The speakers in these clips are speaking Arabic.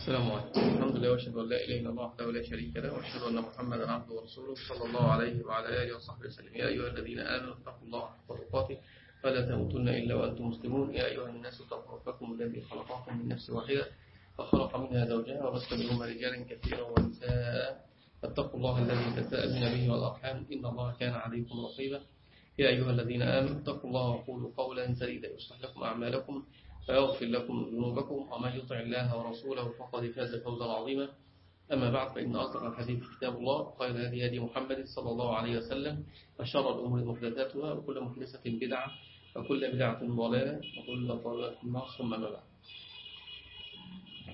السلام عليكم. الحمد لله وأشهد أن لا إله إلا الله وحده لا شريك له وأشهد أن محمدا عبده ورسوله صلى الله عليه وعلى آله وصحبه وسلم. يا أيها الذين آمنوا اتقوا الله حق تقاته ولا تموتن إلا وأنتم مسلمون. يا أيها الناس اتقوا ربكم الذي خلقكم من نفس واحدة وخلق منها زوجها وبث منهما رجالا كثيرا ونساء. فاتقوا الله الذي تساءلون به والأرحام. إن الله كان عليكم رقيبا. يا أيها الذين آمنوا اتقوا الله وقولوا قولا سديدا يصلح لكم أعمالكم. ويغفر لكم ذنوبكم ومن يطع الله ورسوله فقد فاز فوزا عظيما. أما بعد فإن أصدق الحديث كتاب الله وخير هدي هدي محمد صلى الله عليه وسلم وشر الأمور محدثاتها وكل محدثة بدعة وكل بدعة ضلالة وكل ضلالة في النار. ثم ما بعد.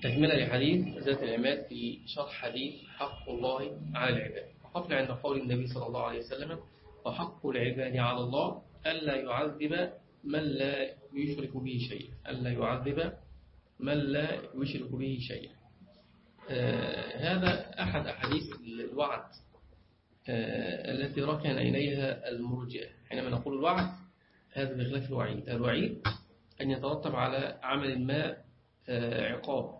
تكملة لحديث ذات العماد في شرح حديث حق الله على العباد. وقفنا عند قول النبي صلى الله عليه وسلم وحق العباد على الله ألا يعذب من لا يشرك به شيئا. ألا يعذب من لا يشرك به شيئا. آه هذا أحد أحاديث الوعد آه التي ركن إليها المرجئة. حينما نقول الوعد هذا بخلاف الوعيد. الوعيد أن يترتب على عمل ما آه عقاب.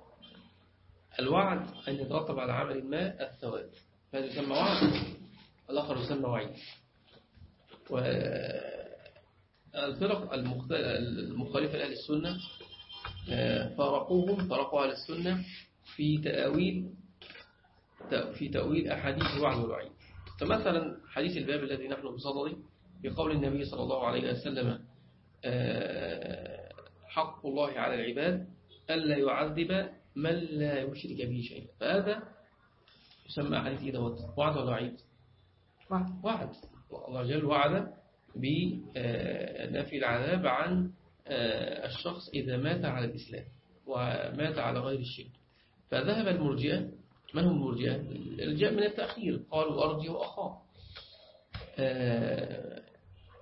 الوعد أن يترتب على عمل ما الثواب. هذا يسمى وعد الآخر يسمى وعيد. الفرق المخالفة لأهل السنة فرقوهم فرقوا أهل السنة في تأويل في تأويل أحاديث الوعد والوعيد. فمثلا حديث الباب الذي نحن بصدده بقول النبي صلى الله عليه وسلم حق الله على العباد ألا يعذب من لا يشرك به شيئا. فهذا يسمى حديث إيه دوت؟ وعد ولا وعيد؟ وعد. الله جل وعد بنفي العذاب عن الشخص إذا مات على الإسلام ومات على غير الشرك. فذهب المرجئة من هم المرجئة؟ الجاء من التأخير قالوا أرجي وأخاه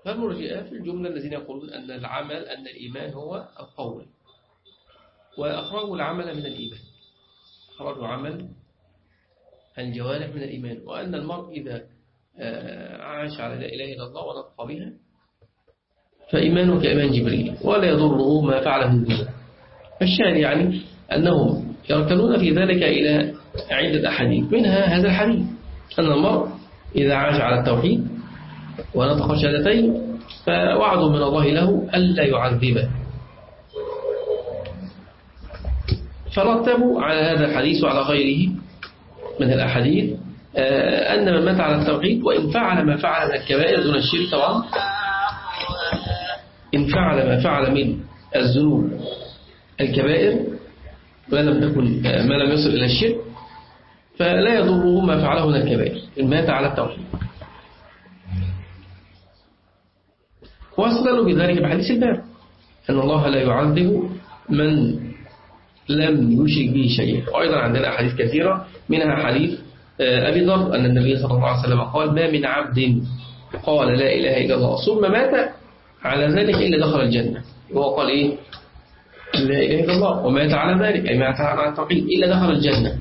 فالمرجئة في الجملة الذين يقولون أن العمل أن الإيمان هو القول وأخرجوا العمل من الإيمان. أخرجوا عمل الجوارح من الإيمان وأن المرء إذا عاش على لا إله إلا الله ونطق بها. فإيمانه كإيمان جبريل. ولا يضره ما فعله الدنيا فالشاهد يعني أنهم يركنون في ذلك إلى عدة أحاديث. منها هذا الحديث. أن المرء إذا عاش على التوحيد ونطق شهادتين فوعد من الله له ألا يعذبه. فرتبوا على هذا الحديث وعلى غيره من الأحاديث أن من مات على التوحيد وإن فعل ما فعل من الكبائر دون الشرك طبعا. إن فعل ما فعل من الذنوب الكبائر ما لم تكن ما لم يصل إلى الشرك فلا يضره ما فعله من الكبائر. إن مات على التوحيد. واستدلوا بذلك بحديث الباب أن الله لا يعذب من لم يشرك به شيئا. وأيضا عندنا أحاديث كثيرة منها حديث أبي ذر أن النبي صلى الله عليه وسلم قال ما من عبد قال لا إله إلا الله. ثم مات على ذلك إلا دخل الجنة. وهو قال إيه؟ لا إله إلا الله. ومات على ذلك أي مات على التوحيد إلا دخل الجنة.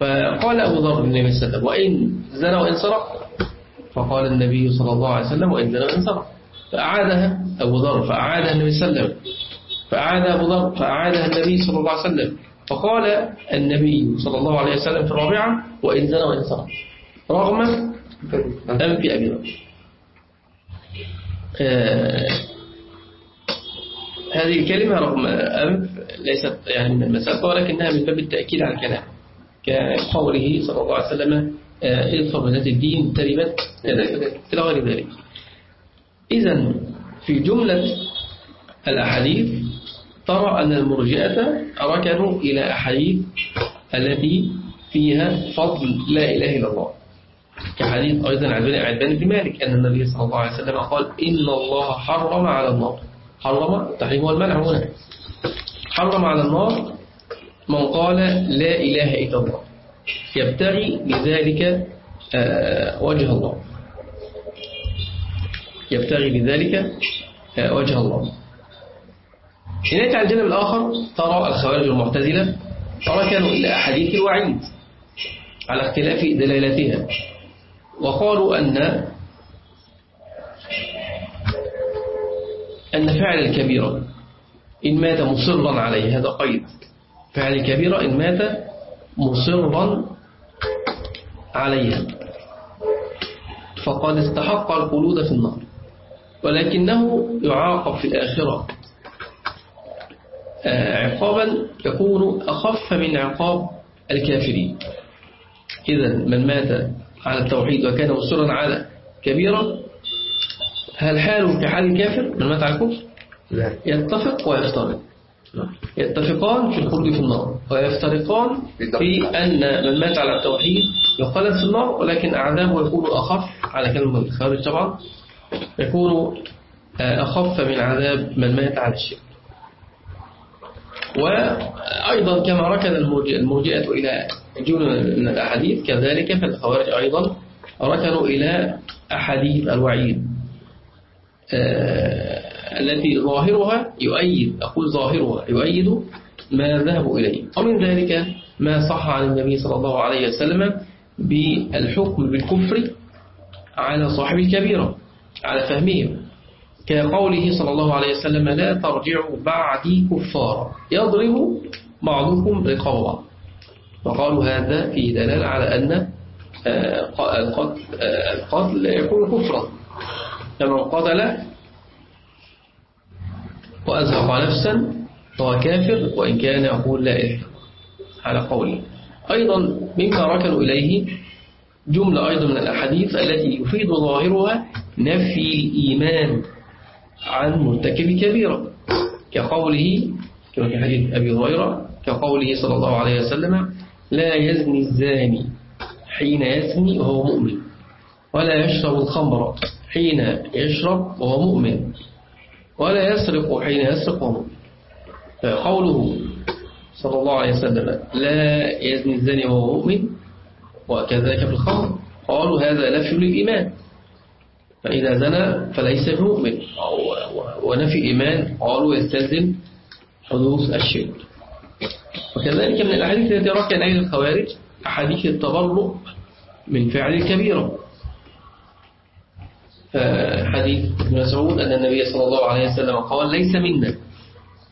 فقال أبو ذر للنبي صلى الله عليه وسلم وإن زنى وإن سرق؟ فقال النبي صلى الله عليه وسلم وإن زنى وإن سرق. فأعادها أبو ذر فأعادها النبي صلى الله عليه وسلم. فأعاد أبو ذر فأعادها النبي صلى الله عليه وسلم. فقال النبي صلى الله عليه وسلم في الرابعة وإن زنى وإن سرق رغم أنف أبي ذر آه هذه الكلمة رغم أنف ليست يعني من المسافة ولكنها من باب التأكيد على الكلام. كقوله صلى الله عليه وسلم اظفر بذات الدين تربت إلى غير ذلك. إذا في جملة الأحاديث ترى أن المرجئة ركنوا إلى أحاديث التي فيها فضل لا إله إلا الله. كحديث أيضا عن عبان بن مالك أن النبي صلى الله عليه وسلم قال إن الله حرم على النار حرم التحريم هو المنع هنا. حرم على النار من قال لا إله إلا الله. يبتغي بذلك وجه الله. يبتغي بذلك وجه الله. هناك على الجانب الآخر ترى الخوارج المعتزلة ركنوا إلى أحاديث الوعيد على اختلاف دلالتها وقالوا أن أن فعل الكبيرة إن مات مصرا عليه هذا قيد. فعل كبيرة إن مات مصرا عليها فقد استحق الخلود في النار ولكنه يعاقب في الآخرة. عقابا يكون أخف من عقاب الكافرين. إذا من مات على التوحيد وكان مصرا على كبيرة هل حاله كحال الكافر من مات على الكفر؟ لا. يتفق ويفترق. يتفقان في الخلود في النار ويفترقان في أن من مات على التوحيد يخلد في النار ولكن أعذابه يكون أخف على كلمة الخارج طبعا يكون آه، أخف من عذاب من مات على الشرك. وأيضا كما ركن المرجئة إلى جملة من الأحاديث كذلك فالخوارج أيضا ركنوا إلى أحاديث الوعيد آه، التي ظاهرها يؤيد أقول ظاهرها يؤيد ما ذهبوا إليه. ومن ذلك ما صح عن النبي صلى الله عليه وسلم بالحكم بالكفر على صاحب الكبيرة على فهمهم. كقوله صلى الله عليه وسلم لا ترجعوا بعدي كفارا. يضرب بعضكم رقاب بعض فقالوا هذا فيه دلالة على أن آه، القتل آه، القتل يكون كفرا. فمن قتل وأزهق نفسا فهو كافر وإن كان يقول لا إله على قوله. أيضا مما ركنوا إليه جملة أيضا من الأحاديث التي يفيد ظاهرها نفي الإيمان. عن مرتكب كبيرة كقوله كما في حديث أبي هريرة كقوله صلى الله عليه وسلم لا يزني الزاني حين يزني وهو مؤمن ولا يشرب الخمر حين يشرب وهو مؤمن ولا يسرق حين يسرق وهو مؤمن. فقوله صلى الله عليه وسلم لا يزني الزاني وهو مؤمن وكذلك في الخمر قالوا هذا نفي للإيمان. فإذا زنى فليس بمؤمن ونفي الإيمان قالوا يستلزم حدوث الشرك. وكذلك من الأحاديث التي ركن أهل الخوارج أحاديث التبرؤ من فعل الكبيرة حديث ابن مسعود أن النبي صلى الله عليه وسلم قال ليس منا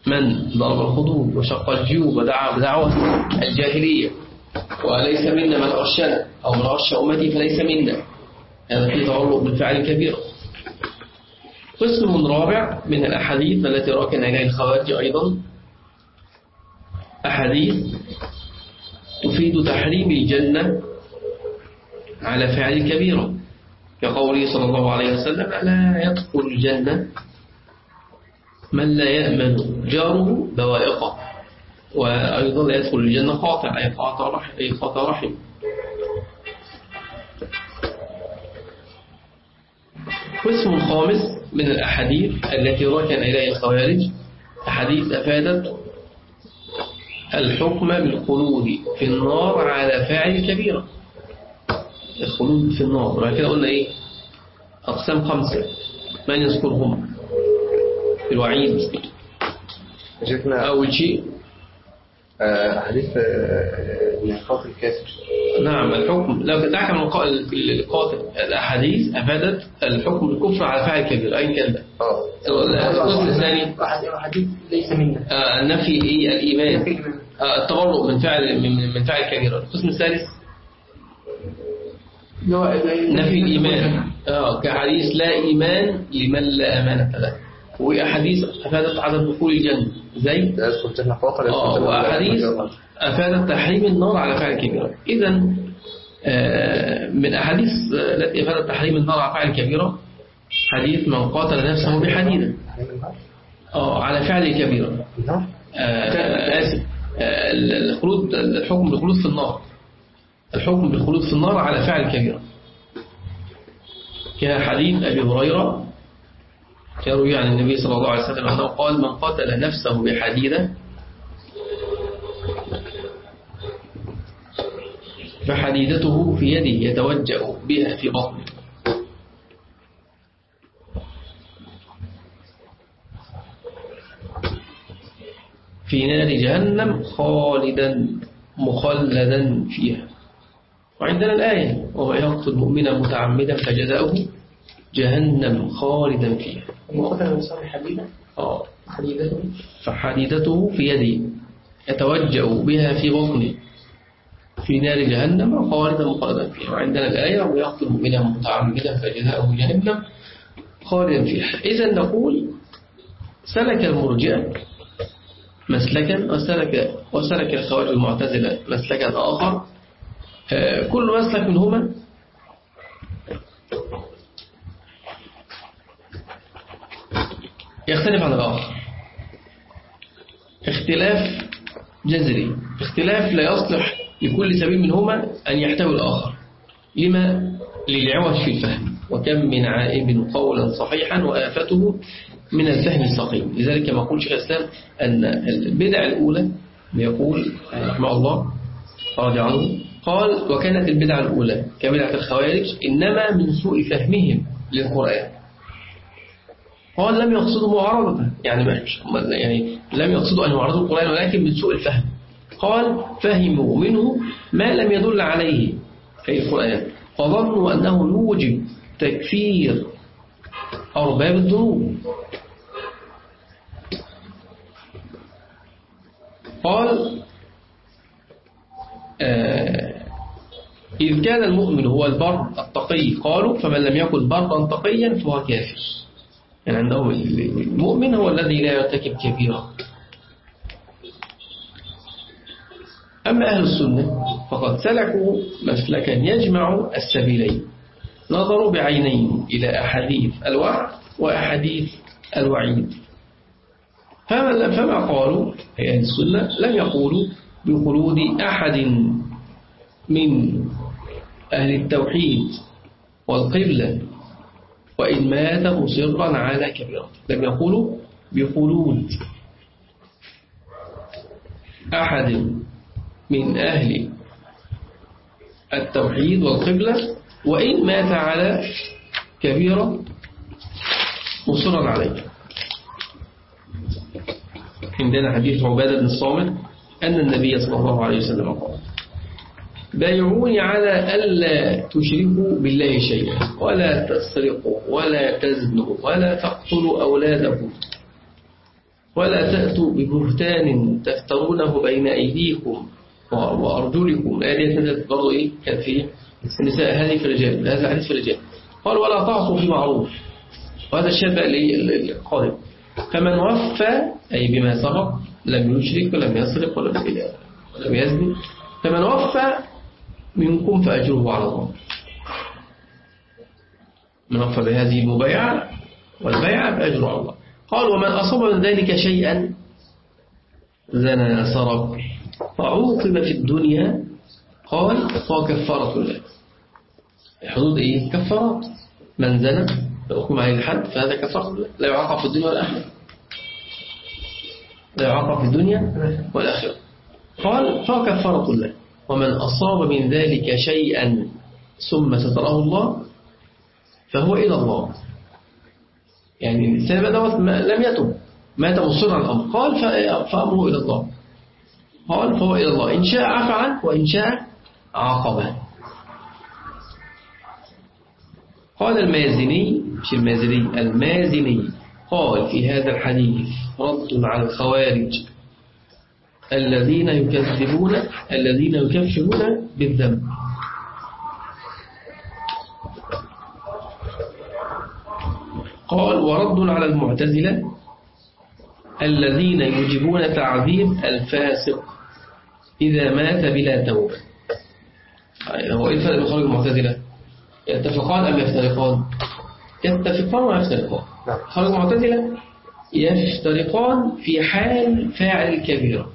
من ضرب الخدود وشق الجيوب ودعا بدعوة الجاهلية وليس منا من أرشنا أو من أرش أمتي فليس منا. هذا فيه تعلق بالفعل الكبير قسم رابع من الأحاديث التي ركن إليها الخوارج أيضا. أحاديث تفيد تحريم الجنة على فعل كبيرة كقوله صلى الله عليه وسلم لا يدخل الجنة من لا يأمن جاره بوائقه. وأيضا لا يدخل الجنة قاطع أي أي قاطع رحم. قسم خامس من الأحاديث التي ركن إليها الخوارج. أحاديث أفادت الحكم بالخلود في النار على فاعل كبيرة الخلود في النار. وبعد كده قلنا إيه؟ أقسام خمسة. من يذكرهم؟ الوعيد. أول شيء آه، حديث القاتل آه، الكافر. نعم الحكم لو من القاتل الأحاديث أفادت الحكم بالكفر على فاعل كبير أي كان ده؟ آه. القسم الثاني حديث ليس منا آه، نفي إيه؟ الإيمان. التبرؤ من فعل من فعل كبير القسم الثالث؟ نفي الإيمان. آه كحديث لا إيمان لمن لا أمانة له. وأحاديث أفادت عدم دخول الجنة. زي يدخل الجنة فاطر آه وأحاديث أفادت تحريم النار على فعل كبيرة إذا آه من أحاديث التي أفادت تحريم النار على فعل كبيرة حديث من قاتل نفسه بحديدة. آه على فعل كبيرة آه آسف. آه الخلود الحكم بالخلود في النار. الحكم بالخلود في النار على فعل كبيرة كحديث أبي هريرة يروي عن النبي صلى الله عليه وسلم أنه قال من قتل نفسه بحديدة فحديدته في يده يتوجأ بها في بطنه. في نار جهنم خالدا مخلدا فيها. وعندنا الآية وما يقتل مؤمنا متعمدا فجزاؤه جهنم خالدا فيها. آه. حديدته؟ فحديدته في يده يتوجأ بها في بطنه. في نار جهنم خالدا مخلدا فيها. وعندنا الآية ويقتل مؤمنا متعمدا فجزاؤه جهنم خالدا فيها. إذا نقول سلك المرجئة مسلكا وسلك وسلك الخوارج المعتزلة مسلكا آخر. آه، كل مسلك منهما يختلف عن الآخر. اختلاف جذري. اختلاف لا يصلح لكل سبيل منهما أن يحتوي الآخر. لما؟ للعوج في الفهم. وكم من عائب قولا صحيحا وآفته من الفهم السقيم. لذلك ما يقول شيخ الإسلام أن البدع الأولى يقول رحمه الله رضي عنه قال وكانت البدعة الأولى كبدعة الخوارج إنما من سوء فهمهم للقرآن. قال لم يقصدوا معارضة يعني مش يعني لم يقصدوا أن يعارضوا القرآن ولكن من سوء الفهم. قال فهموا منه ما لم يدل عليه. في القرآن. فظنوا أنه يوجب تكفير أرباب الذنوب. قال آه إذ كان المؤمن هو البر التقي قالوا فمن لم يكن برا تقيا فهو كافر. يعني المؤمن هو الذي لا يرتكب كبيرا أما أهل السنة فقد سلكوا مسلكا يجمع السبيلين. نظروا بعينين إلى أحاديث الوعد وأحاديث الوعيد. فما, فما قالوا؟ أهل السنة لم يقولوا بخلود أحد من أهل التوحيد والقبلة وإن مات مصرا على كبيرة. لم يقولوا بخلود أحد. من أهل التوحيد والقبلة وإن مات على كبيرة مصرا عليه عندنا حديث عبادة بن الصامت أن النبي صلى الله عليه وسلم قال بايعوني على ألا تشركوا بالله شيئا ولا تسرقوا ولا تزنوا ولا تقتلوا أولادكم ولا تأتوا ببهتان تفترونه بين أيديكم وأرجلكم. الآية نزلت برضه إيه كانت في النساء هذه في الرجال هذا حديث في الرجال. قال ولا تعصوا في معروف. وهذا الشاب القارب فمن وفى أي بما سبق لم يشرك ولم يسرق ولم ولم يزني. فمن وفى منكم فأجره على الله. من وفى بهذه المبايعة والبيعة فأجره على الله. قال ومن أصاب من ذلك شيئا زنى سرق. فعوقب في الدنيا قال فهو كفارة الله حدود إيه؟ كفارات. من زنى فأقوم عليه الحد فهذا الله لا يعاقب في الدنيا والآخرة لا يعاقب في الدنيا والآخرة قال فهو كفارة الله ومن أصاب من ذلك شيئا ثم ستره الله فهو إلى الله. يعني الإنسان دوت لم يتب. مات مصرا الأمر. قال فأمره إلى الله. قال فهو إلى الله. إن شاء عفى عنه وإن شاء عاقبه. قال المازني مش المازني المازني قال في هذا الحديث رد على الخوارج الذين يكذبون الذين يكفرون بالذنب. قال ورد على المعتزلة الذين يجبون تعذيب الفاسق. إذا مات بلا توبة. هو إيه الفرق بين خارج المعتزلة. يتفقان أم يفترقان؟ يتفقان ويفترقان نعم. خارج المعتزلة يفترقان في حال فاعل الكبيرة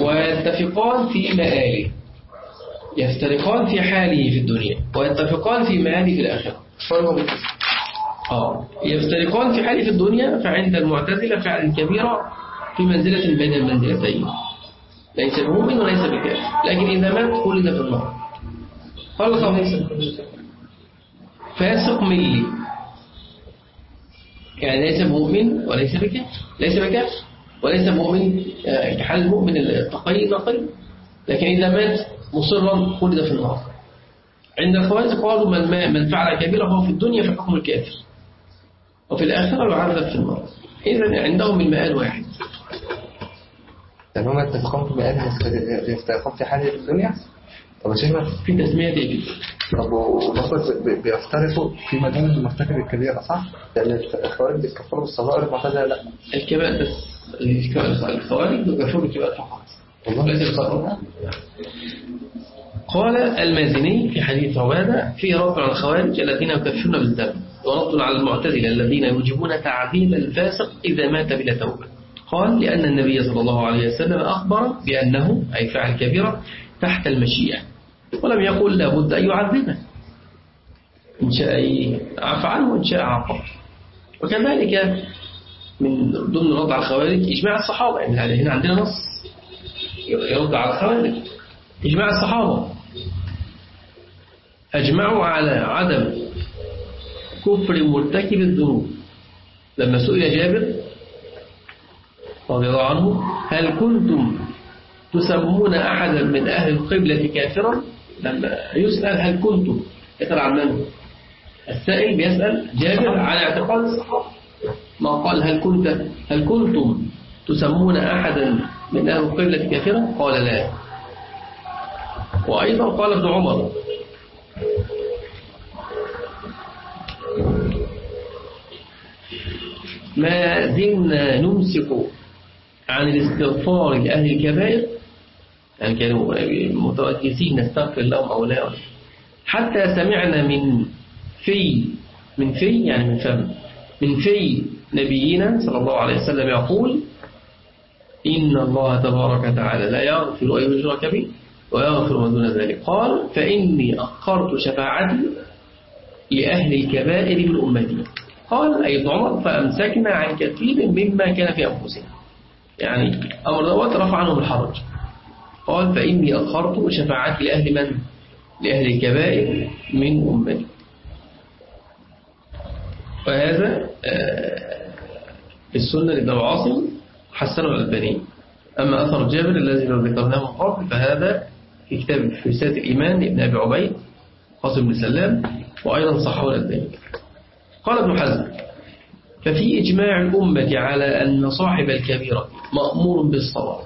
ويتفقان في مآله. يفترقان في حاله في الدنيا. ويتفقان في مآله في الآخرة. آه. يفترقان في حاله في الدنيا فعند المعتزلة فعل الكبيرة في منزلة بين المنزلتين ليس بمؤمن وليس بكافر لكن إذا مات خلد في النار. الخامس فاسق ملي يعني ليس مؤمن وليس بكافر ليس بكافر وليس مؤمن كحال المؤمن التقي النقي لكن إذا مات مصرا خلد في النار. عند الخوارج قالوا من, من فعل كبيرة فهو في الدنيا في حكم الكافر وفي الآخرة يعذب في النار. إذا عندهم المآل واحد. يعني هم يتفقون في المآل يتفقون في حاله الدنيا؟ طب يا شيخنا في تسمية دي. طب بي- بيفترقوا في مدام المرتكب الكبيرة صح؟ لأن الخوارج بيتكفروا بالصغائر المعتزلة لا؟ الكبائر بس الخوارج يكفروا الكبائر فقط. والله. قال المازني في حديث عبادة في رد على الخوارج الذين يكفرون بالذنب ورد على المعتزلة الذين يوجبون تعذيب الفاسق إذا مات بلا توبة. قال لأن النبي صلى الله عليه وسلم أخبر بأنه أي فعل كبيرة تحت المشيئة. ولم يقل لابد أن يعذبه إن شاء عفى عنه وإن شاء عاقبه وكذلك من ضمن الرد على الخوارج إجماع الصحابة. يعني هنا عندنا نص. يرد على الخوارج. إجماع الصحابة. أجمعوا على عدم كفر مرتكب الذنوب. لما سئل جابر رضي الله عنه هل كنتم تسمون أحدا من أهل القبلة كافرا؟ لما يسأل هل كنتم. يسأل عن من؟ السائل بيسأل جابر على اعتقاد الصحابة. ما قال هل كنت هل كنتم تسمون أحدا من أهل القبلة كافرا؟ قال لا. وأيضا قال ابن عمر ما زلنا نمسك عن الاستغفار لأهل الكبائر يعني كانوا متوكسين نستغفر لهم أو لا. حتى سمعنا من في من في يعني من فم من في نبينا صلى الله عليه وسلم يقول إن الله تبارك وتعالى لا يغفر أن يشرك به ويغفر ما دون ذلك. قال فإني أخرت شفاعتي لأهل الكبائر من أمتي قال أي عمر فأمسكنا عن كثير مما كان في أنفسنا. يعني أمر دوت رفع عنهم الحرج. قال فإني أخرت شفاعتي لأهل من؟ لأهل الكبائر من أمتي. وهذا آه، في السنة لابن أبي عاصم حسنه الألباني أما أثر جابر الذي ذكرناه من قبل فهذا في كتاب حسات الإيمان لابن أبي عبيد قاسم بن سلام وأيضا صححه الألباني. قال ابن حزم ففي إجماع الأمة على أن صاحب الكبيرة مأمور بالصلاة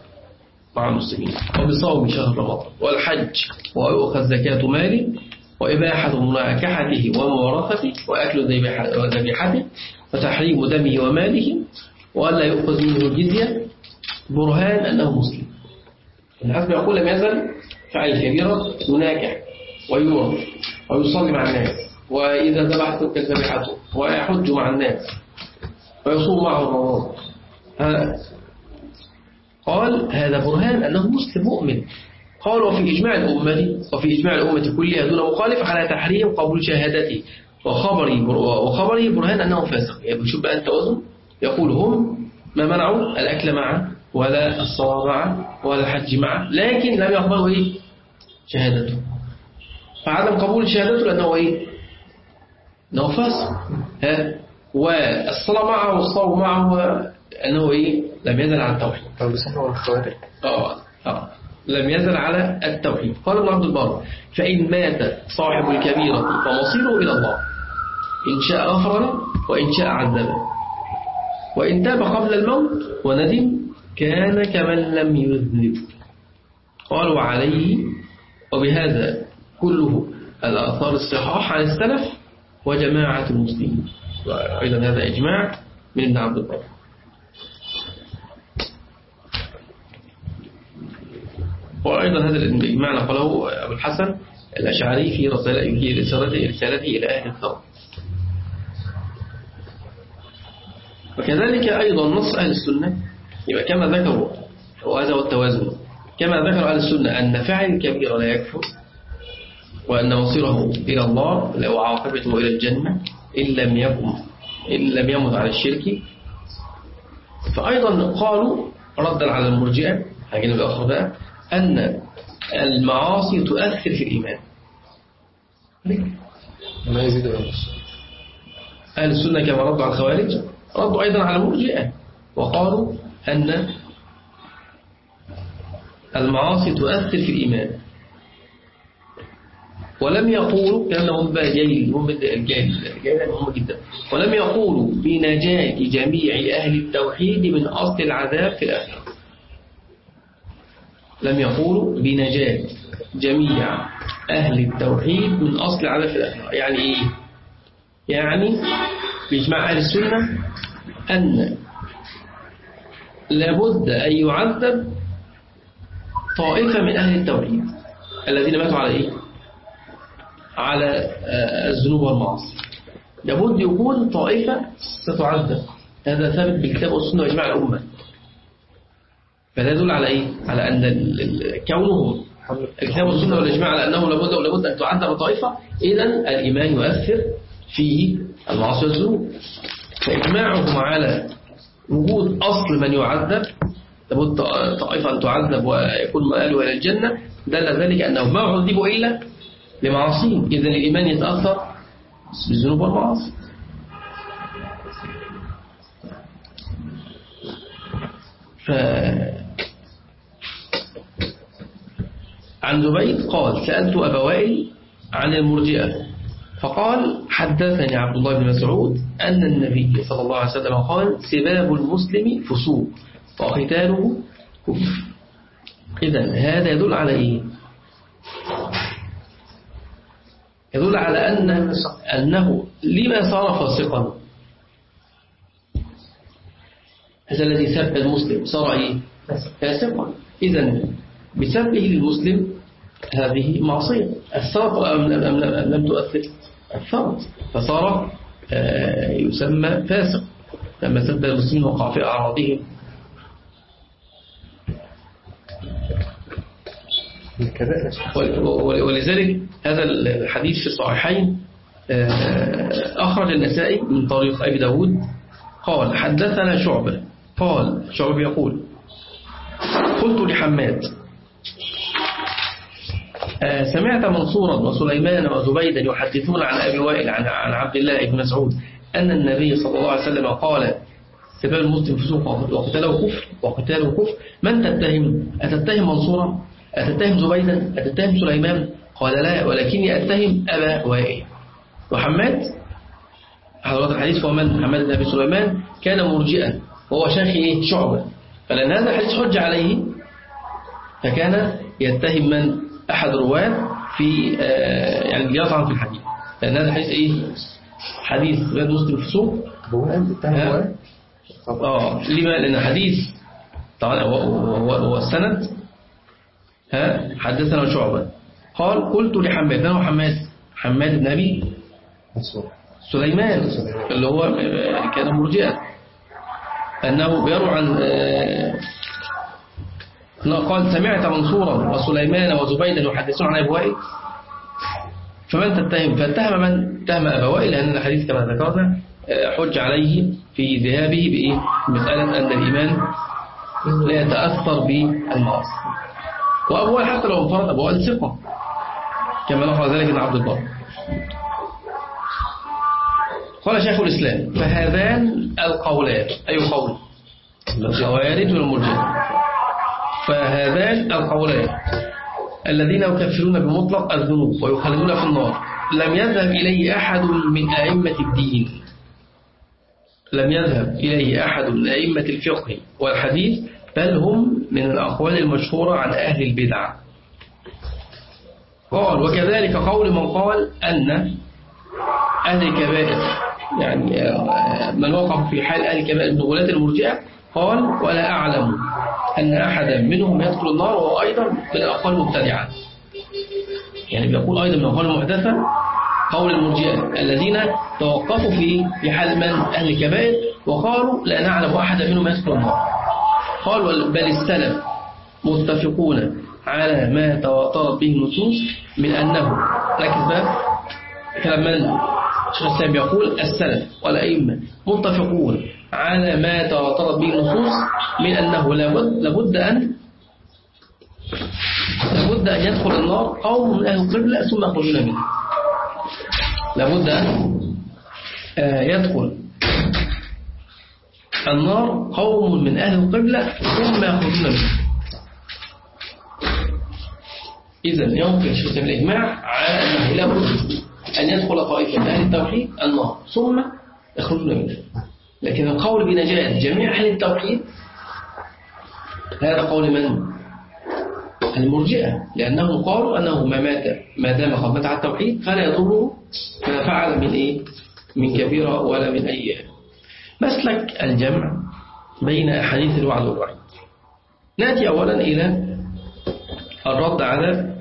مع المسلمين وبصوم شهر رمضان والحج ويؤخذ زكاة ماله وإباحة مناكحته ومورثته وأكل ذبيحته وتحريم دمه وماله وألا يؤخذ منه الجزية برهان أنه مسلم. حزم يقول لم يزل فعل كبيرة يناكح ويورث ويصلي مع الناس وإذا ذبح تلك ذبيحته ويحج مع الناس. ويصوم معه رمضان قال هذا برهان أنه مسلم مؤمن. قال وفي إجماع الأمة وفي إجماع الأمة كلها دون مخالف على تحريم قبول شهادته وخبره وخبره برهان أنه فاسق. يعني بشوف بقى التوازن يقول هم ما منعوا؟ الأكل معه ولا الصلاة معه ولا الحج معه. لكن لم يقبلوا إيه؟ شهادته. فعدم قبول شهادته لأنه إيه؟ أنه فاسق. ها؟ والصلاة معه والصوم معه أنه إيه؟ لم يزل عن التوحيد. طب بيسموا الخوارج آه آه. لم يزل على التوحيد. قال ابن عبد البر فإن مات صاحب الكبيرة فمصيره إلى الله. إن شاء غفر له وإن شاء عذبه وإن تاب قبل الموت وندم كان كمن لم يذنب. قال وعليه وبهذا كله الآثار الصحاح عن السلف وجماعة المسلمين. وأيضا هذا إجماع من ابن عبد البر. وأيضا هذا الإجماع نقله أبو الحسن الأشعري في رسالته في رسالته رسالته إلى أهل الثورة. وكذلك أيضا نص أهل السنة يبقى كما ذكروا وهذا هو التوازن كما ذكر أهل السنة أن فاعل الكبير لا يكفر وأن مصيره إلى الله لو عاقبته إلى الجنة إن لم يكن إن لم يمت على الشرك. فأيضا قالوا ردا على المرجئة هجينا الآخر بقى أن المعاصي تؤثر في الإيمان. ما يزيد ولا ينقص أهل السنة كما ردوا على الخوارج ردوا أيضا على المرجئة وقالوا أن المعاصي تؤثر في الإيمان. ولم يقولوا كان هم بقى جاي هم جاي جاي هم جدا ولم يقولوا بنجاة جميع أهل التوحيد من أصل العذاب في الآخرة لم يقولوا بنجاة جميع أهل التوحيد من أصل العذاب في الآخرة يعني إيه؟ يعني بإجماع أهل السنة أن لابد أن يعذب طائفة من أهل التوحيد الذين ماتوا على إيه؟ على آه، الذنوب والمعاصي. لابد يكون طائفة ستعذب هذا ثابت بالكتاب والسنة وإجماع الأمة. فده يدل على إيه؟ على أن كونهم الكتاب والسنة والإجماع على أنه لابد ولابد أن تعذب طائفة إذا الإيمان يؤثر في المعاصي والذنوب. فإجماعهم على وجود أصل من يعذب لابد طائفة أن تعذب ويكون مآله إلى الجنة. دل ذلك أنه ما عذبوا إلا لمعاصيهم. إذا الإيمان يتأثر بالذنوب والمعاصي ف عن زبيد قال سألت وائل عن المرجئة فقال حدثني عبد الله بن مسعود أن النبي صلى الله عليه وسلم قال سباب المسلم فسوق وقتاله كفر. إذا هذا يدل على إيه؟ يدل على أن أنه لما صار فاسقا. هذا الذي سب المسلم صار إيه؟ فاسقا. إذا بسبه للمسلم هذه معصية. أثرت أم لم تؤثر؟ أثرت فصار آه، يسمى فاسق. لما سب المسلمين وقع في أعراضهم ولذلك هذا الحديث في الصحيحين آه، أخرج النسائي من طريق أبي داود قال حدثنا شعبة. قال شعبة يقول قلت لحماد آه، سمعت منصورا وسليمان وزبيدا يحدثون عن أبي وائل عن عبد الله بن مسعود أن النبي صلى الله عليه وسلم قال سباب المسلم فسوق وقتاله كفر وقتاله كفر. من تتهم؟ أتتهم منصورا؟ أتتهم زبيدا؟ أتتهم سليمان؟ قال لا ولكني أتهم أبا وائل. وحماد حضرات الحديث هو من حماد بن أبي سليمان؟ كان مرجئا وهو شيخ إيه؟ شعبة. فلأن هذا الحديث حج عليه. فكان يتهم من أحد الرواة في آه، يعني يطعن في الحديث. لأن هذا الحديث إيه؟ حديث غير مسلم في السوق. آه لما؟ لأن حديث طبعا هو السند. ها حدثنا شعبة قال قلت لحماد من هو حماد حماد بن أبي سليمان. اللي هو آه، كان مرجئا أنه بيروي عن آه، قال سمعت منصورا وسليمان وزبيدا يحدثون عن أبي وائل فمن تتهم فاتهم من اتهم أبا وائل لأن الحديث كما ذكرنا آه، حج عليه في ذهابه بإيه؟ مسألة أن الإيمان لا يتأثر بالمعاصي وأبو وائل حتى لو انفرد أبو وائل ثقة. كما نقل ذلك ابن عبد البر. قال شيخ الإسلام فهذان القولان أي قول الخوارج والمرجئة فهذان القولان الذين يكفرون بمطلق الذنوب ويخلدون في النار. لم يذهب إليه أحد من أئمة الدين. لم يذهب إليه أحد من أئمة الفقه والحديث بل هم من الأقوال المشهورة عن أهل البدع. قال وكذلك قول من قال أن أهل الكبائر يعني آه، من وقف في حال أهل الكبائر من غلاة المرجئة قال ولا أعلم أن أحدا منهم يدخل النار وهو أيضا من الأقوال المبتدعة. يعني بيقول أيضا من الأقوال المحدثة قول المرجئة الذين توقفوا في في حال من أهل الكبائر وقالوا لا نعلم أحدا منهم يدخل النار. قال بل السلف متفقون على ما تواترت به النصوص من أنه ركز بقى كلام من؟ الشيخ الإسلام يقول السلف والأئمة متفقون على ما تواترت به النصوص من أنه لابد, لابد أن لابد أن يدخل النار قوم من أهل القبلة ثم يخرجون منها. لابد أن آه، يدخل النار قوم من أهل القبلة ثم يخرجون منها إذا يمكن شيخ الإجماع على أنه بد أن يدخل طائفة أهل التوحيد النار ثم يخرجون منها لكن القول بنجاة جميع أهل التوحيد هذا قول من؟ المرجئة لأنهم قالوا أنه ما مات ما دام قد مات على التوحيد فلا يضره ما فعل من إيه؟ من كبيرة ولا من أي مسلك الجمع بين أحاديث الوعد والوعيد. نأتي أولا إلى الرد على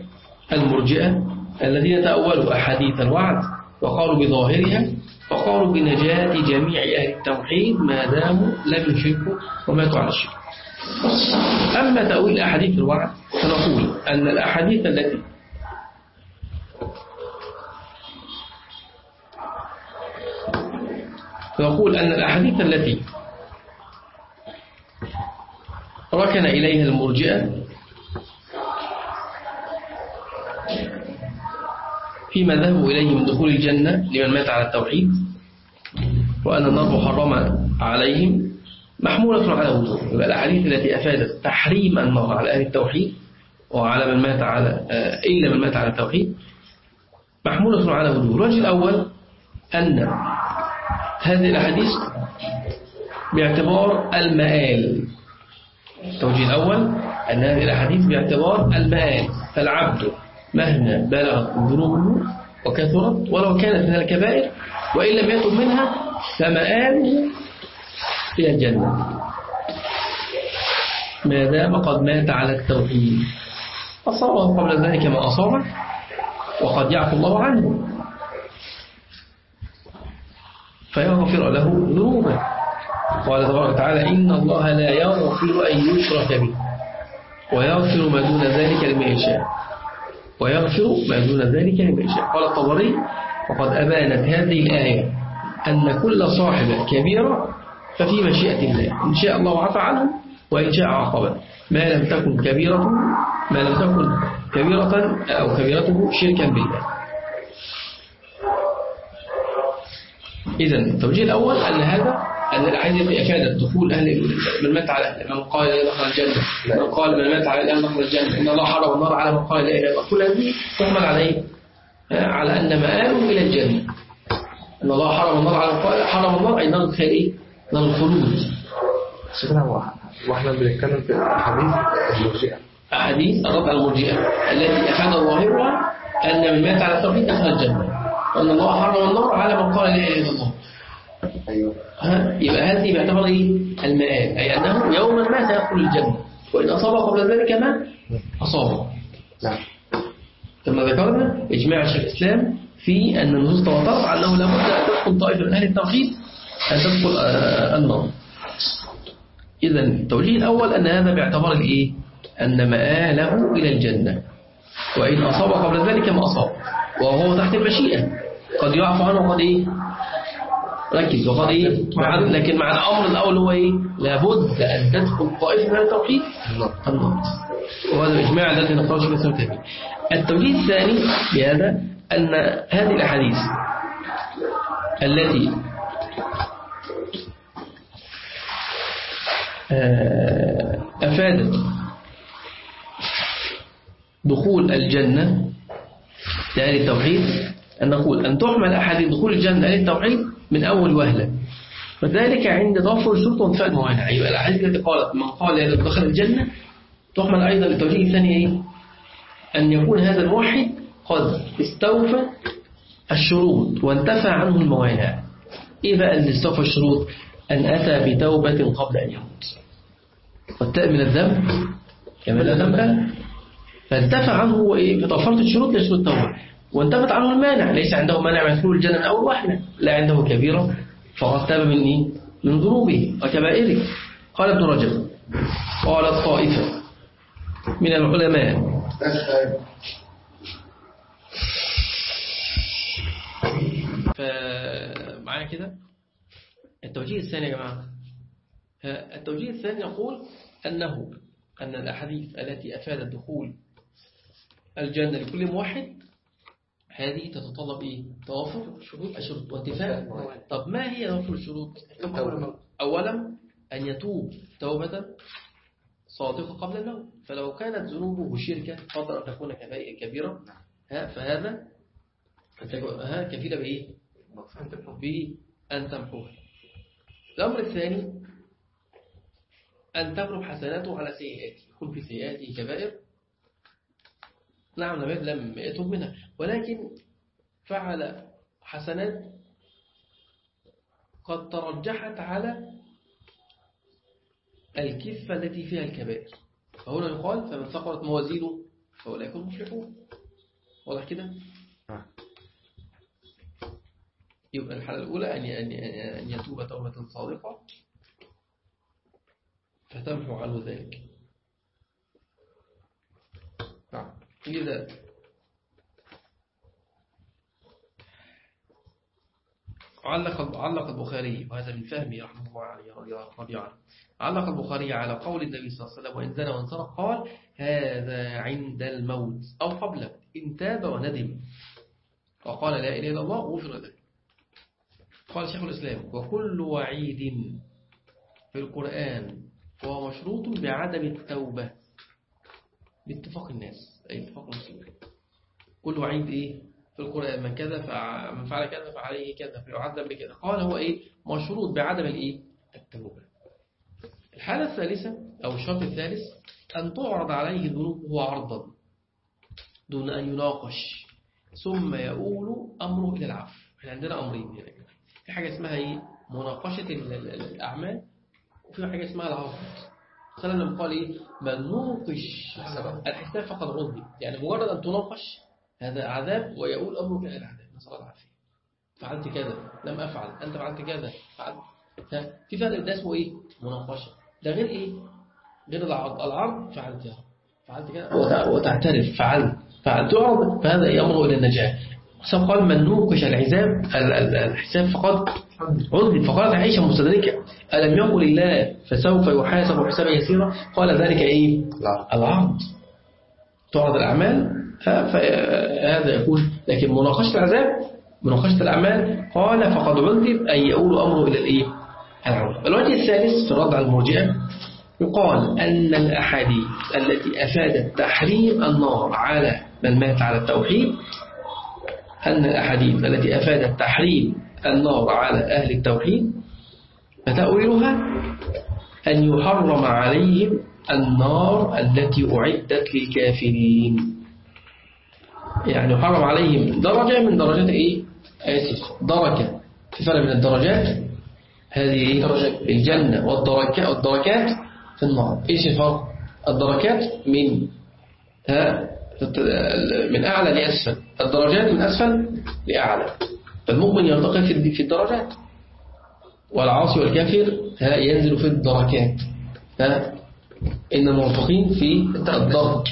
المرجئة الذين تأولوا أحاديث الوعد وقالوا بظاهرها وقالوا بنجاة جميع أهل التوحيد ما داموا لم يشركوا وماتوا على الشرك. أما تأويل أحاديث الوعد فنقول أن الأحاديث التي فنقول أن الأحاديث التي ركن إليها المرجئة فيما ذهبوا إليه من دخول الجنة لمن مات على التوحيد وأن النار محرمة عليهم محمولة على وجوه يبقى الأحاديث التي أفادت تحريم النار على أهل التوحيد وعلى من مات على إلا من مات على التوحيد محمولة على وجوه الوجه الأول أن هذه الأحاديث باعتبار المآل. التوجيه الأول أن هذه الأحاديث باعتبار المآل. فالعبد مهما بلغت ذنوبه وكثرت ولو كانت من الكبائر وإن لم يتب منها فمآله إلى الجنة. ما دام قد مات على التوحيد. أصابه قبل ذلك ما أصابه وقد يعفو الله عنه. فيغفر له ذنوبه. قال تبارك وتعالى إن الله لا يغفر أن يشرك به. ويغفر ما دون ذلك لمن يشاء. ويغفر ما دون ذلك لمن يشاء. قال الطبري وقد أبانت هذه الآية أن كل صاحب كبيرة ففي مشيئة الله. إن شاء الله عفى عنه وإن شاء عاقبه. ما لم تكن كبيرة ما لم تكن كبيرة أو كبيرته شركا بالله. إذا التوجيه الأول أن هذا أن الأحاديث أفادت دخول أهل من مات على أهل من قال لا دخل الجنة. من قال من مات على أهل دخل الجنة. إن الله حرم النار على من قال لا إله إلا كل هذه تحمل على إيه؟ على أن مآله إلى الجنة. إن الله حرم النار على من قال حرم النار أي نار الخير؟ نار الخلود. سيدنا وإحنا بنتكلم في أحاديث المرجئة. أحاديث الرد على المرجئة التي أفاد ظاهرها أن من مات على التوحيد دخل الجنة. وأن الله حرم النار على من قال لا إله إلا الله. أيوه. ها؟ يبقى هذه باعتبار إيه؟ المآل أي أنه يوما ما سيدخل الجنة. وإن أصاب قبل ذلك ما؟ أصابه. نعم. كما ذكرنا إجماع شيخ الإسلام في أن النصوص تواترت على أنه لابد أن تدخل طائفة من أهل التوحيد أن تدخل آه، النار. إذا التوجيه الأول أن هذا باعتبار الإيه؟ أن مآله إلى الجنة. وإن أصاب قبل ذلك ما أصاب. وهو تحت المشيئة قد يعفو عنه وقد إيه؟ ركز وقد إيه؟ مع لكن مع الأمر الأول هو إيه؟ لابد أن تدخل طائفة من التوحيد النار وهذا الإجماع الذي نقرأه في مسلم تيمية التوجيه الثاني بهذا أن هذه الأحاديث التي آه، أفادت دخول الجنة لأهل التوحيد أن نقول أن تحمل أحاديث دخول الجنة لأهل التوحيد من أول وهلة. وذلك عند توفر الشروط وانتفاء الموانع يبقى الأحاديث التي قالت من قال دخل الجنة تحمل أيضا للتوجيه الثاني إيه؟ أن يكون هذا الموحد قد استوفى الشروط وانتفى عنه الموانع. إيه بقى اللي استوفى الشروط؟ أن أتى بتوبة قبل أن يموت. والتائب من الذنب. كما لا ذنب فانتفى عنه إيه فتوفرت الشروط لشروط التوبة. وانتفت عنه المانع. ليس عنده مانع من دخول الجنة من أول واحدة. لا عنده كبيرة. فقد تاب من إيه؟ من ذنوبه وكبائره. قال ابن رجب. قالت طائفة من العلماء. فمعايا كده؟ التوجيه الثاني يا جماعة. التوجيه الثاني يقول أنه أن الأحاديث التي أفادت دخول الجنة لكل موحد هذه تتطلب إيه؟ توافر شروط الشروط وانتفاء طب ما هي توافر الشروط؟ أولا أن يتوب توبة صادقة قبل الموت. فلو كانت ذنوبه شركة فضل أن تكون كبائر كبيرة ها فهذا ها كفيلة بإيه؟ بأن تمحوها الأمر الثاني أن تغلب حسناته على سيئاته. يكون في سيئاته كبائر. نعم لم يتوب منها. ولكن فعل حسنات قد ترجحت على الكفة التي فيها الكبائر. فهنا يقال فمن ثقلت موازينه فأولئك المفلحون. واضح كده؟ يبقى الحالة الأولى أن أن يتوب توبة صادقة فتمحو عنه ذلك. نعم. لذا علق علق البخاري وهذا من فهمه رحمه الله عليه رضي عنه. علق البخاري على قول النبي صلى الله عليه وسلم وإن زنى وانسرق قال هذا عند الموت أو قبله إن تاب وندم وقال لا إله إلا الله غفر له. قال شيخ الإسلام وكل وعيد في القرآن وهو مشروط بعدم التوبة. باتفاق الناس. أي اتفاق المسلمين كل وعيد إيه في القرآن؟ من كذا من فعل كذا فعليه كذا فيعذب بكذا. قال هو إيه؟ مشروط بعدم الإيه؟ التوبة. الحالة الثالثة أو الشرط الثالث أن تعرض عليه ذنوبه عرضا دون أن يناقش. ثم يؤول أمره إلى العفو. إحنا عندنا أمرين هنا في حاجة اسمها إيه؟ مناقشة الأعمال وفي حاجة اسمها العرض صلى الله عليه وسلم قال إيه من نوقش الحساب فقد رضي يعني مجرد أن تناقش هذا عذاب ويؤول أمرك إلى العذاب. نسأل الله العافية. فعلت كذا. لم أفعل. أنت فعلت كذا. فعلت. في فرق ده اسمه إيه؟ مناقشة. ده غير إيه؟ غير العرض. العرض فعلت يا فعلت كذا. وتعترف. فعلت. فعلت. تعرض فهذا يأمر إلى النجاة حسب قال من نوقش العذاب الحساب فقد عذب فقالت عائشة مستدركة ألم يقل الله فسوف يحاسب حسابا يسيرا قال ذلك إيه؟ العرض تعرض الأعمال فهذا يكون. لكن مناقشة العذاب مناقشة الأعمال قال فقد عذب أن يؤول أمره إلى الإيه؟ الوجه الثالث في الرد على المرجئة يقال أن الأحاديث التي أفادت تحريم النار على من مات على التوحيد أن الأحاديث التي أفادت تحريم النار على أهل التوحيد فتأويلها أن يحرم عليهم النار التي أعدت للكافرين. يعني يحرم عليهم درجة من درجات إيه؟ آسف دركة في فرق من الدرجات هذه إيه؟ الجنة والدركات في النار. إيش الفرق؟ الدركات من من أعلى لأسفل. الدرجات من أسفل لأعلى. فالمؤمن يرتقي في الدرجات. والعاصي والكافر ينزل في الدركات. إن المرتقين في الدرج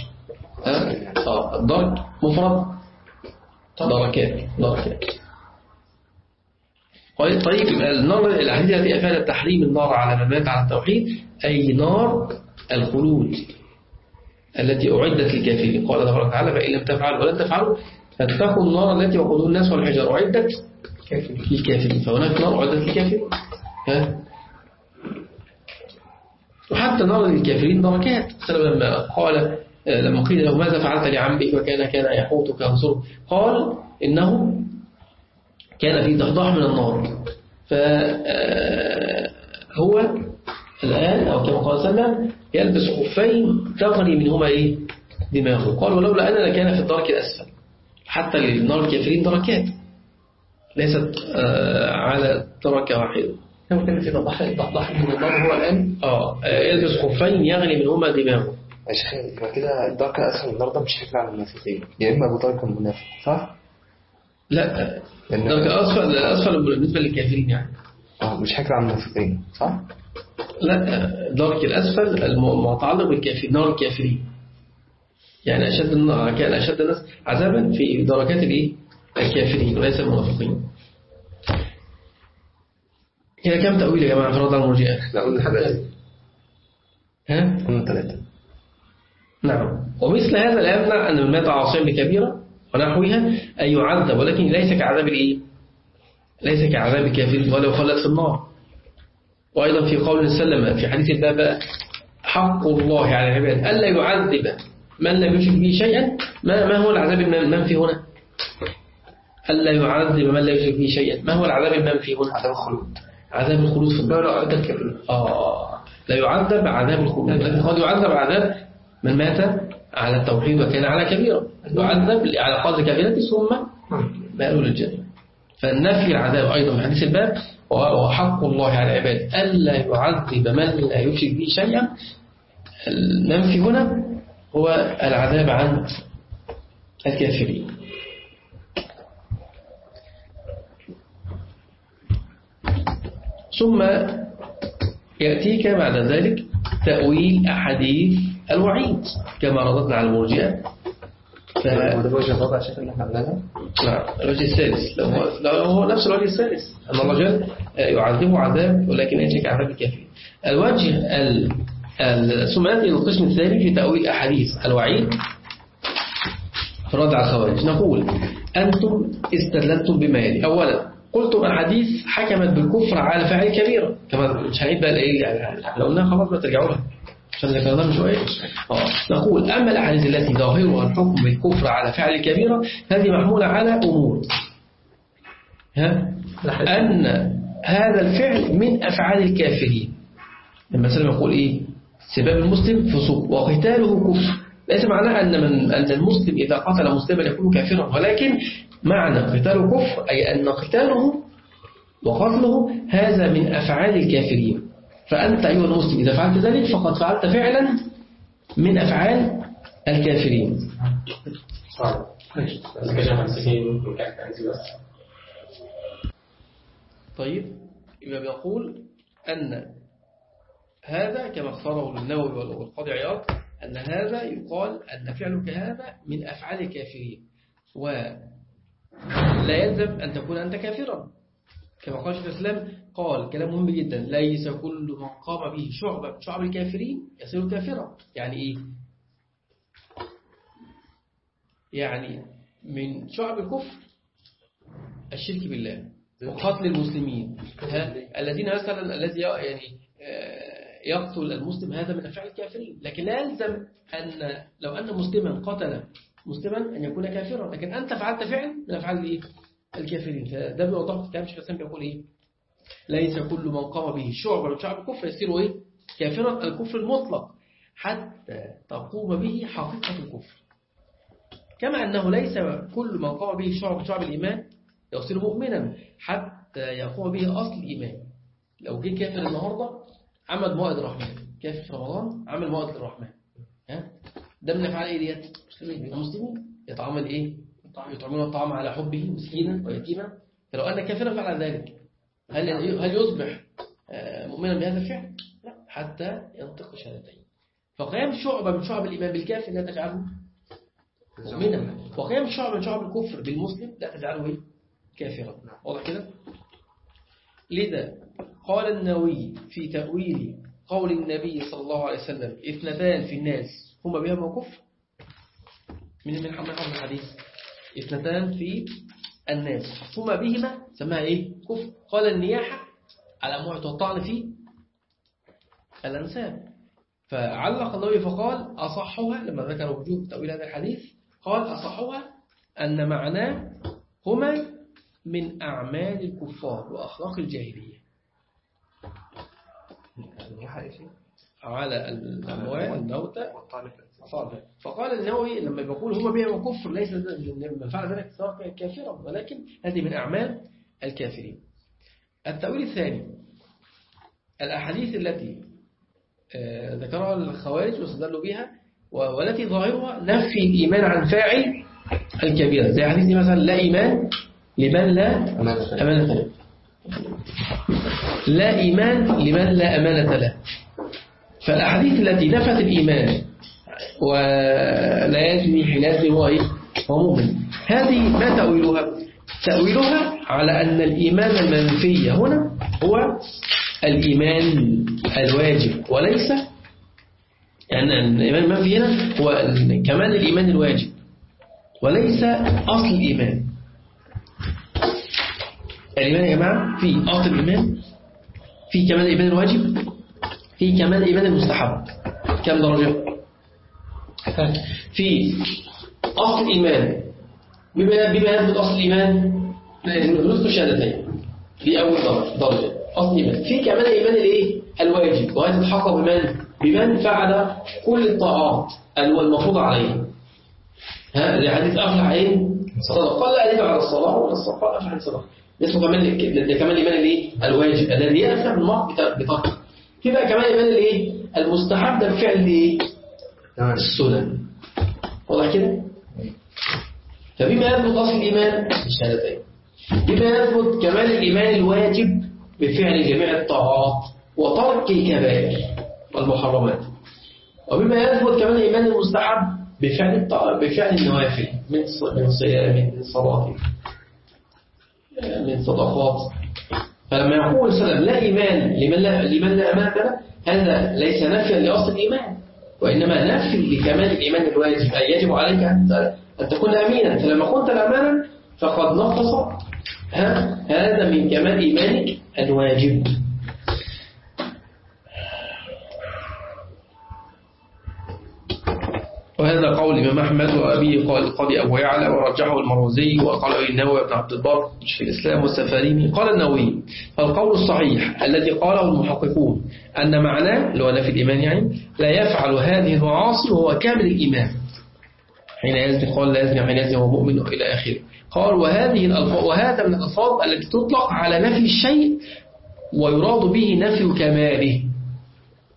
ها؟ الدرج مفرد. دركات دركات طيب النار الحديث التي أفادت تحريم النار على من مات على التوحيد أي نار الخلود. التي أعدت للكافرين. قال تبارك وتعالى فإن لم تفعلوا ولن تفعلوا فاتقوا النار التي وقودها الناس والحجار أعدت للكافرين. فهناك نار أعدت للكافرين. ها؟ وحتى نار للكافرين دركات لما قال لما قيل له ماذا فعلت لعمك وكان كان يحوتك ينصره قال إنه كان في ضحضاح من النار. فهو الآن أو كما قال سلم يلبس خفين تغني منهما إيه؟ دماغه. قال ولولا أنا لكان في الدرك الأسفل حتى النار الكافرين دركات. ليست على دركة واحدة. لو كان في ضحضاح من النار هو الآن؟ آه يلبس خفين يغني منهما دماغه. يا شيخ يبقى كده الدرك الأسفل النار ده مش حكر على المنافقين يا إما أبو طارق المنافق صح؟ لا. الدرك الأسفل الأسفل بالنسبة للكافرين يعني. آه مش حكر على المنافقين صح؟ لا الدرك الأسفل المتعلق بالكافرين نار الكافرين يعني أشد كان أشد الناس عذابا في دركات الإيه؟ الكافرين وليس المنافقين هنا كم تأويل يا جماعة في رضا المرجئة؟ لا قلنا ثلاثة ها؟ قلنا ثلاثة نعم ومثل هذا لا يمنع أن من مات عاصيا بكبيرة ونحوها أن يعذب ولكن ليس كعذاب الإيه؟ ليس كعذاب الكافرين ولو خلت في النار وأيضا في قول سلم في حديث الباب حق الله على العباد ألا يعذب من لم يشرك به شيئا ما, ما هو العذاب المنفي هنا؟ ألا يعذب من لا يشرك به شيئا ما هو العذاب المنفي هنا؟ عذاب الخلود. عذاب الخلود في النار. آه لا يعذب عذاب الخلود. لكن قد يعذب عذاب من مات على التوحيد وكان على كبيرة. يعذب على قدر كبيرته ثم مآله للجنة. فالنفي العذاب أيضا من حديث الباب وهو حق الله على العباد ألا يعذب من لا يشرك به شيئا. المنفي هنا هو العذاب عن الكافرين. ثم يأتيك بعد ذلك تأويل أحاديث الوعيد كما رددنا على المرجئة. الوجه الرابع شكل اللي نعم. الوجه الثالث لو هو, نفس الوجه الثالث أن الله جل يعذبه عذاب ولكن يأتيك عذاب الكافرين الوجه ال... ال... ثم يأتي القسم الثاني في تأويل أحاديث الوعيد على الخوارج. نقول أنتم استدللتم بما يلي. أولا قلتم أحاديث حكمت بالكفر على فاعل كبيرة كما مش هنعيد بقى الايه يعني لو قلناها خلاص ما ترجعوا لها عشان شوية آه. نقول أما الأحاديث التي ظاهرها الحكم بالكفر على فعل كبيرة هذه محمولة على أمور. ها؟ أن هذا الفعل من أفعال الكافرين. لما سلم يقول إيه؟ سباب المسلم فسوق وقتاله كفر. ليس معناه أن من أن المسلم إذا قتل مسلما يكون كافرا ولكن معنى قتاله كفر أي أن قتاله وقتله هذا من أفعال الكافرين. فأنت أيها المسلم إذا فعلت ذلك فقد فعلت فعلا من أفعال الكافرين. طيب يبقى بيقول أن هذا كما اختاره النووي والقاضي عياض أن هذا يقال أن فعلك هذا من أفعال الكافرين. ولا يلزم أن تكون أنت كافرا. كما قال شيخ الإسلام قال كلام مهم جدا ليس كل من قام به شعبة من شعب الكافرين يصير كافرا. يعني إيه؟ يعني من شعب الكفر الشرك بالله وقتل المسلمين؟ الذين مثلا الذي يعني يقتل المسلم هذا من أفعال الكافرين. لكن لا يلزم أن لو أن مسلما قتل مسلما أن يكون كافرا. لكن أنت فعلت فعل من أفعال الإيه؟ الكافرين. فده بيوضح كلام شيخ الإسلام بيقول إيه؟ ليس كل من قام به شعبة. من شعب الكفر يصير إيه؟ كافرا الكفر المطلق. حتى تقوم به حقيقة الكفر. كما أنه ليس كل من قام به شعب شعب الإيمان يصير مؤمنا. حتى يقوم به أصل الإيمان. لو جه كافر النهاردة عمل موائد الرحمن. كافر في رمضان عمل موائد الرحمن ها؟ ده من أفعال إيه ديت؟ مسلمين. المسلمين. يتعامل إيه؟ يطعمون الطعام على حبه مسكينا ويتيما. فلو أن كافرا فعل ذلك. هل هل يصبح مؤمنا بهذا الفعل؟ لا حتى ينطق شهادتين. فقيام شعبة من شعب الإيمان بالكافر لا تجعله مؤمنا. وقيام شعبة من شعب الكفر بالمسلم لا تجعله إيه؟ كافرا. واضح كده؟ لذا قال النووي في تأويل قول النبي صلى الله عليه وسلم اثنتان في الناس هما بهما كفر من من حمل الحديث اثنتان في الناس. هما بهما سماها إيه؟ كفر. قال النياحة على أموات والطعن في الأنساب. فعلق النبي فقال أصحها لما ذكر وجوه تأويل هذا الحديث قال أصحها أن معناه هما من أعمال الكفار وأخلاق الجاهلية. على الأموال الموتى فقال النووي لما بيقول هما بهم كفر ليس من فعل ذلك سواء كافرا ولكن هذه من أعمال الكافرين. التأويل الثاني الأحاديث التي ذكرها الخوارج واستدلوا بها والتي ظاهرها نفي الإيمان عن فاعل الكبيرة زي حديث مثلا لا إيمان لمن لا أمانة له. لا إيمان لمن لا أمانة له. فالأحاديث التي نفت الإيمان ولا يزني حين هو إيه؟ هو مؤمن. هذه ما تأويلها؟ تأويلها على أن الإيمان المنفي هنا هو الإيمان الواجب وليس يعني الإيمان المنفي هنا هو كمال الإيمان الواجب وليس أصل الإيمان. الإيمان يا جماعة في أصل الإيمان في كمال الإيمان الواجب في كمال الإيمان المستحب كم درجة؟ في أصل الإيمان بما بما يثبت أصل الإيمان ندرس الشهادتين في أول درجة أصل الإيمان في كمان الإيمان الإيه؟ الواجب. وهذا يتحقق بمن؟ بمن فعل كل الطاعات المفروض عليه ها؟ زي حديث أفلح إيه صدق. قال لا أدب على الصلاة ولا الصلاة أفلح الصلاة اسمه كمان ده كمان الإيمان الإيه؟ الواجب. الذي يأثم المرء بطاقته بقى كمان الإيمان الإيه؟ المستحب ده بفعل إيه؟ السنن. واضح كده؟ فبما يثبت أصل الإيمان الشهادتين بما يثبت كمال الإيمان الواجب بفعل جميع الطاعات وترك الكبائر والمحرمات. وبما يثبت كمان الإيمان المستحب بفعل بفعل النوافل من من صيام من صلاة من صدقات. فلما يقول سلام لا إيمان لمن لا لمن لا أمان له هذا ليس نفيا لأصل الإيمان وإنما نفي لكمال الإيمان الواجب أي يجب عليك أن تكون أمينا. فلما كنت أمانا فقد نقص هذا من كمال إيمانك الواجب. الإمام أحمد وأبي قال القاضي أبو يعلى ورجحه المروزي وقال النووي بن عبد البر في الإسلام والسفاريني. قال النووي فالقول الصحيح الذي قاله المحققون أن معناه اللي هو نفي الإيمان يعني لا يفعل هذه المعاصي وهو كامل الإيمان. حين يزني قال لا يزني حين يزني وهو مؤمن إلى آخره. قال وهذه الألفاظ وهذا من الألفاظ التي تطلق على نفي الشيء ويراد به نفي كماله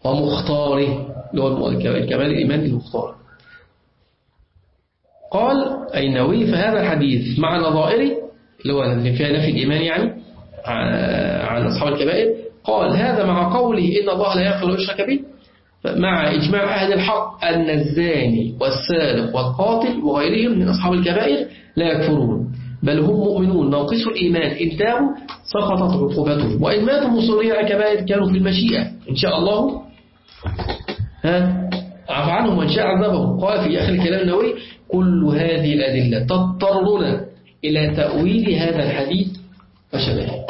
ومختاره اللي هو الكمال الإيمان المختار. قال أي النووي فهذا الحديث مع نظائره اللي هو اللي فيها نفي الإيمان يعني عن أصحاب الكبائر قال هذا مع قوله إن الله لا يغفر ويشرك به مع إجماع أهل الحق أن الزاني والسارق والقاتل وغيرهم من أصحاب الكبائر لا يكفرون بل هم مؤمنون. ناقص الإيمان إن تابوا سقطت عقوبتهم وإن ماتوا مصرين على كبائر كانوا في المشيئة إن شاء الله. ها؟ عفى عنهم وإن شاء عذبهم قال في آخر الكلام النووي كل هذه الأدلة تضطرنا إلى تأويل هذا الحديث وشبهه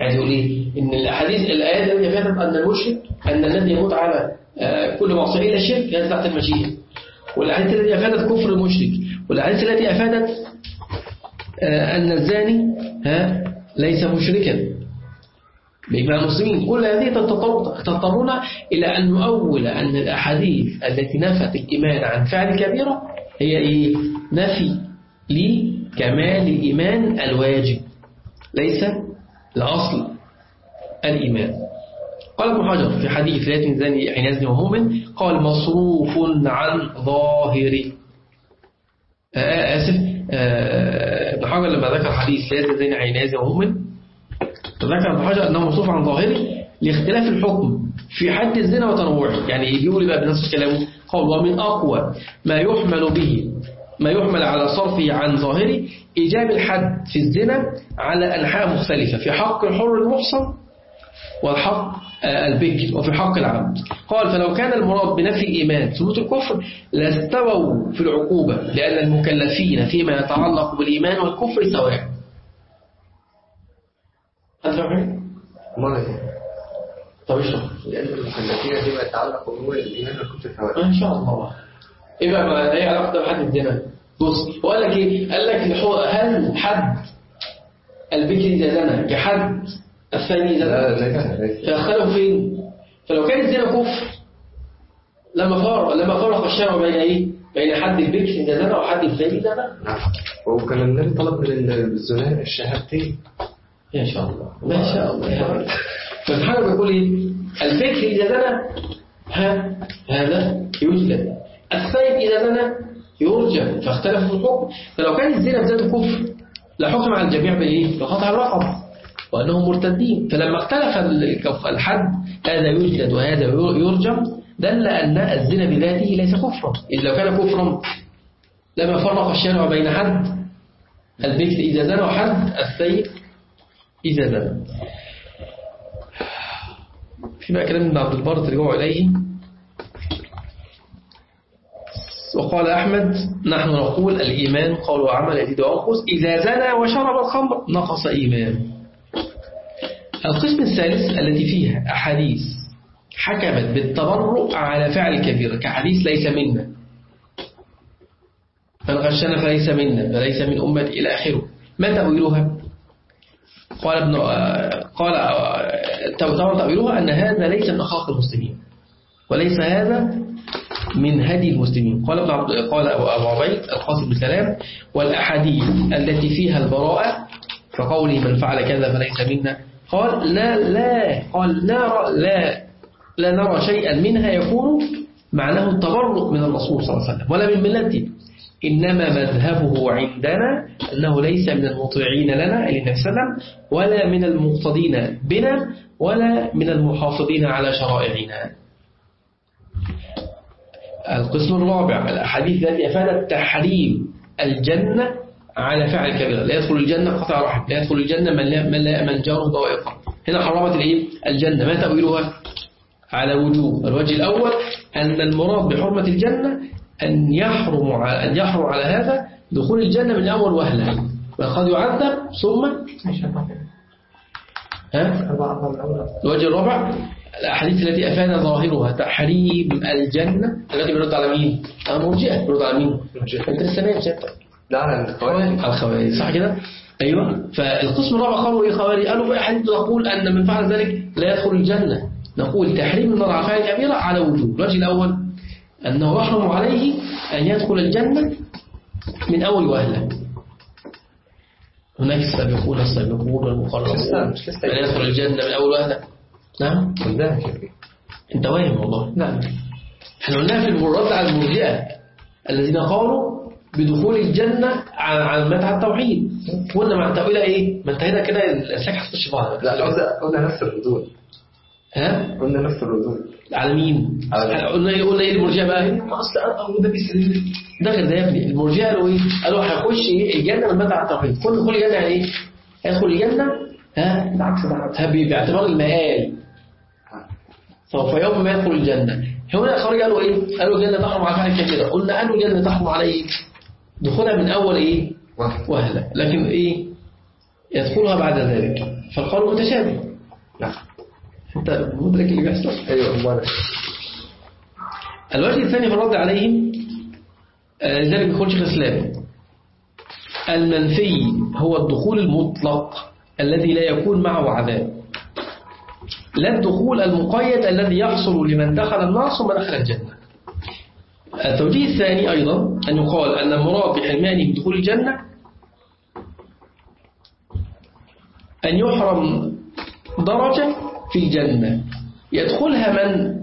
عايز يقول إيه؟ إن الاحاديث الايات التي فاتت أن المشرك أن الذي يموت على كل معصية الا الشرك هذا تحت المشيئة. والأحاديث التي أفادت كفر المشرك. والأحاديث التي أفادت أن الزاني ها ليس مشركا. بإجماع المسلمين كل هذه تضطرنا إلى أن نؤول أن الأحاديث التي نفت الإيمان عن فعل كبيرة هي إيه؟ نفي لكمال الإيمان الواجب. ليس الأصل الإيمان. قال ابن حجر في حديث لا تنزني حين يزني ومؤمن قال مصروف عن ظاهر. آسف ابن حجر لما ذكر حديث لا تنزني حين يزني ومؤمن ذكر ابن حجر أنه مصروف عن ظاهره لاختلاف الحكم في حد الزنا وتنوعه. يعني بيقول بقى بنفس كلامه قال ومن أقوى ما يحمل به ما يحمل على صرفه عن ظاهره إيجاب الحد في الزنا على أنحاء مختلفة في حق الحر المحصن والحق البكر وفي حق العبد. قال فلو كان المراد بنفي الإيمان ثبوت الكفر لاستووا في العقوبة لأن المكلفين فيما يتعلق بالإيمان والكفر سواء. فاهم مرة؟ طب اشرح لأن المكلفين فيما يتعلق بأمور الإيمان والكفر سواء ما شاء الله. إيه بقى ما علاقة ده بحد الزنا بص هو قال لك إيه؟ قال لك هل حد البكر اذا زنى كحد؟ الثاني لا زنى ليس ليس فاختلفوا فين؟ فلو كان الزنا كفر لما فرق لما فرق الشرع بين إيه؟ بين حد البكر زنى وحد الثاني زنى نعم. وكان النبي طلب من الزنا الشهادتين. شاء الله. ما شاء الله. فالحاجة بيقول إيه؟ البكر إذا زنى ها هذا يجلد الثيب إذا زنى يرجم فاختلفوا في الحكم. فلو كان الزنا بذاته كفر لحكم على الجميع بإيه؟ بقطع الرقب وأنهم مرتدين. فلما اختلف الحد هذا يجلد وهذا يرجم دل أن الزنا بذاته ليس كفرا. إذ لو كان كفرا لما فرق الشارع بين حد البكر إذا زنى وحد الثيب إذا زنى في بقى كلام عبد البر ترجعوا إليه. وقال أحمد نحن نقول الإيمان قول وعمل يزيد وينقص إذا زنى وشرب الخمر نقص إيمان. القسم الثالث التي فيها أحاديث حكمت بالتبرؤ على فعل كبيرة كحديث ليس منا. من غشنا فليس منا. فليس من أمة إلى آخره. ما تأويلها قال ابن قال تأويلها أن هذا ليس من أخلاق المسلمين وليس هذا من هدي المسلمين. قال ابن عبد قال أبو عبيد القاسم بن سلام والأحاديث التي فيها البراءة فقوله من فعل كذا فليس منا قال لا لا قال لا لا لا نرى شيئا منها يكون معناه التبرؤ من الرسول صلى الله عليه وسلم ولا من ملته. إنما مذهبه عندنا أنه ليس من المطيعين لنا النبي ولا من المقتدين بنا ولا من المحافظين على شرائعنا. القسم الرابع الأحاديث التي أفادت تحريم الجنة على فعل كبيرة لا يدخل الجنة قطع رحم لا يدخل الجنة من لا, من لا يأمن جاره ضوائقه هنا حرمت؟ الجنة. ما تأويلها؟ على وجوه. الوجه الأول أن المراد بحرمة الجنة أن يحرم على أن يحرم على هذا دخول الجنة من أول وهلة وقد يعذب ثم ها الوجه الرابع الأحاديث التي أفاد ظاهرها تحريم الجنة التي بيرد على مين؟ على مرجئة بيرد على مين؟ أنت لسه شايف لا على الخوارج الخوارج صح كده؟ أيوة فالقسم الرابع قالوا إيه خوارج؟ قالوا بقى حديث نقول أن من فعل ذلك لا يدخل الجنة نقول تحريم النار على فعل كبيرة على وجوه الوجه الأول أنه يحرم عليه أن يدخل الجنة من أول وهلة هناك السابقون السابقون والمقربون. أن يدخل الجنة من أول وهلة نعم. قلناها أنت واهم والله. نعم. إحنا قلناها في المرد على المرجئة الذين قالوا بدخول الجنة على على التوحيد. قلنا مع التأويل إيه؟ ما أنت هنا كده هتخش في بعض لا قلنا نفس الردود ها؟ قلنا نفس الردود على مين؟ على- قلنا إيه قلنا إيه المرجئة بقى؟ ما اصل أه ده بيستدل ده غير ده يا ابني. المرجئة قالوا إيه؟ قالوا هيخش إيه؟ الجنة من على التوحيد كل دخول الجنة يعني إيه؟ هيدخل الجنة؟ ها؟ بالعكس ده باعتبار المآل. سوف يوم ما يدخل الجنة. هنا الخارج قالوا إيه؟ قالوا الجنة تحرم على فعل كثيرة قلنا قالوا الجنة تحرم عليه. دخولها من أول إيه؟ وهلة. لكن إيه؟ يدخلها بعد ذلك. فالقول متشابه. نعم. انت مدرك اللي بيحصل. أيوه امال الوجه الثاني في الرد عليهم آه، لذلك بيقول شيخ الإسلام المنفي هو الدخول المطلق الذي لا يكون معه عذاب. لا الدخول المقيد الذي يحصل لمن دخل النار ثم دخل الجنة. التوجيه الثاني أيضا أن يقال أن المراد بحرمانه من دخول الجنة أن يحرم درجة في الجنة. يدخلها من؟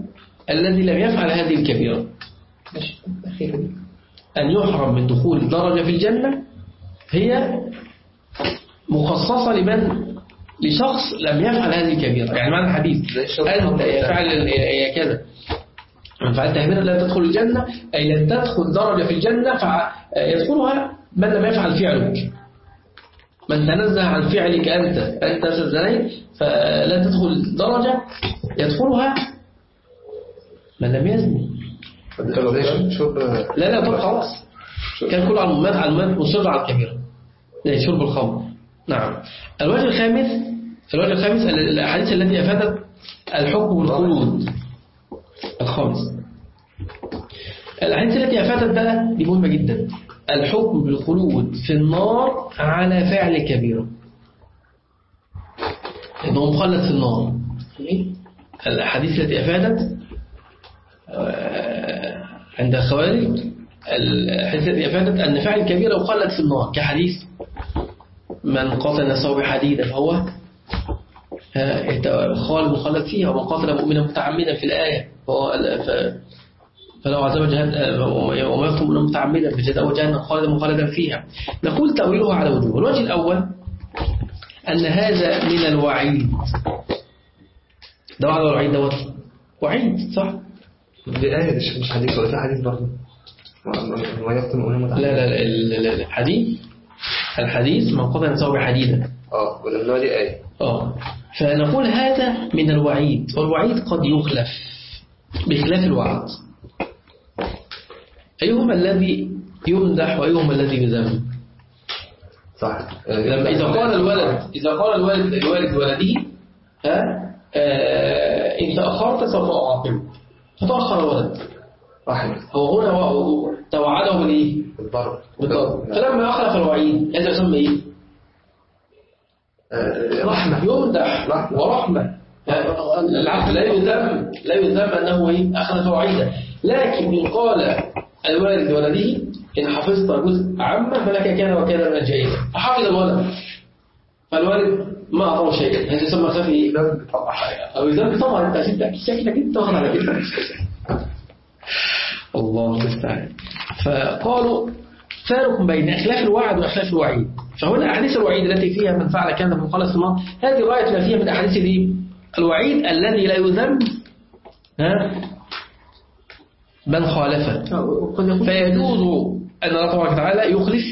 الذي لم يفعل هذه الكبيرة. أن يحرم من دخول درجة في الجنة هي مخصصة لمن؟ لشخص لم يفعل هذه الكبيرة. يعني معنى الحديث. أنت الأول يا فعل يا كذا. من فعلت كبيرة لا تدخل الجنة أي لن تدخل درجة في الجنة فيدخلها من لم يفعل فعلك من تنزه عن فعلك أنت أنت زنيت فلا تدخل درجة يدخلها من لم يزني. لا لا طب خلاص. كان كل علومات علومات مصرة على الكبيرة زي شرب الخمر. نعم. الوجه الخامس الوجه الخامس ال- الأحاديث التي أفادت الحكم بالخلود الخامس. الأحاديث التي أفادت بقى دي مهمة جدا. الحكم بالخلود في النار على فعل كبيرة إنه مخلد في النار. الأحاديث التي أفادت آه، عند الخوارج الحديث الذي أفادت أن فعل كبيرة مخلد في النار كحديث. من قتل نفسه بحديدة فهو آه، خالد مخلد فيها ومن قتل مؤمنا متعمدا في الآية فلو عذاب جهنم وما يقتل مؤمنا متعمدا فجزاؤه جهنم خالدا مخلدا فيها. نقول تأويله على وجوه. الوجه الأول أن هذا من الوعيد. ده وعد ولا وعيد دوت؟ وعيد صح؟ دي آية مش مش حديث. ولا حديث برضه. لا لا لا ال- ال- الحديث الحديث من قتل نفسه بحديدة آه ولما دي آية. آه. فنقول هذا من الوعيد. والوعيد قد يخلف بخلاف الوعد أيهما الذي يمدح وأيهما الذي يذم صح. لما إذا قال الولد إذا قال الوالد الوالد ولده ها آه إن تأخرت سوف أعاقبك. فتأخر الولد. رحمه هو هنا توعده بالإيه؟ بالضرب بالضرب فلما أخلف الوعيد هذا يسمى إيه؟ آه، رحمة. يمدح رحمة. ورحمة. العبد لا يذم لا يذم أنه إيه؟ أخذ وعيدا لكن إن قال الوالد ولده إن حفظت جزء عامة فلك كان وكان من الجائزة فحفظ الولد فالوالد ما أعطاه شيئا. هذا يسمى خفي. إيه؟ تطلع حاجة أو يذنب طبعا. أنت أكيد شكلك أنت واخد على كده. الله المستعان. فقالوا فارق بين إخلاف الوعد وإخلاف الوعيد. فهنا أحاديث الوعيد التي فيها من فعل كذا من قال النار هذه رواية ما فيها من أحاديث؟ الوعيد الذي لا يذم ها؟ من خالفه فيجوز أن الله تبارك وتعالى يخلف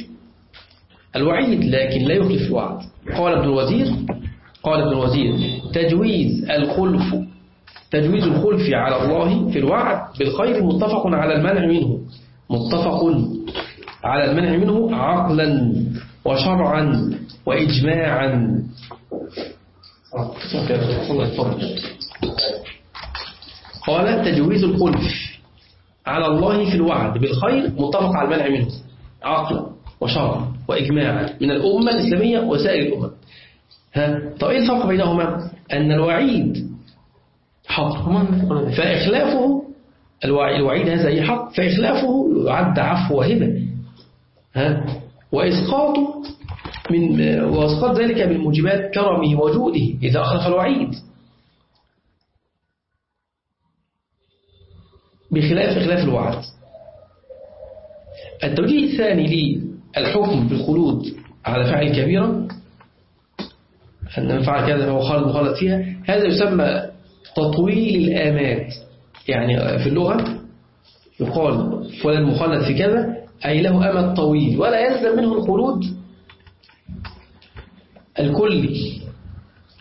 الوعيد لكن لا يخلف الوعد. قال ابن الوزير قال ابن الوزير تجويز الخلف تجويز الخلف على الله في الوعد بالخير متفق على المنع منه. متفق على المنع منه عقلا وشرعا وإجماعا. قال تجويز الخلف. على الله في الوعد بالخير متفق على المنع منه. عقلا وشرعا وإجماعا من الأمة الإسلامية وسائر الأمم. ها؟ طيب إيه الفرق بينهما؟ أن الوعيد حق فإخلافه الوعي- الوعيد هذا أي حق فإخلافه يعد عفو وهبة. ها؟ وإسقاطه من وإسقاط ذلك من موجبات كرمه وجوده إذا أخلف الوعيد. بخلاف إخلاف الوعد. التوجيه الثاني للحكم بالخلود على فعل كبيرة أن من فعل كذا فهو خالد مخلد فيها هذا يسمى تطويل الآمات. يعني في اللغة يقال فلان مخلد في كذا أي له أمد طويل ولا يلزم منه الخلود. الكلي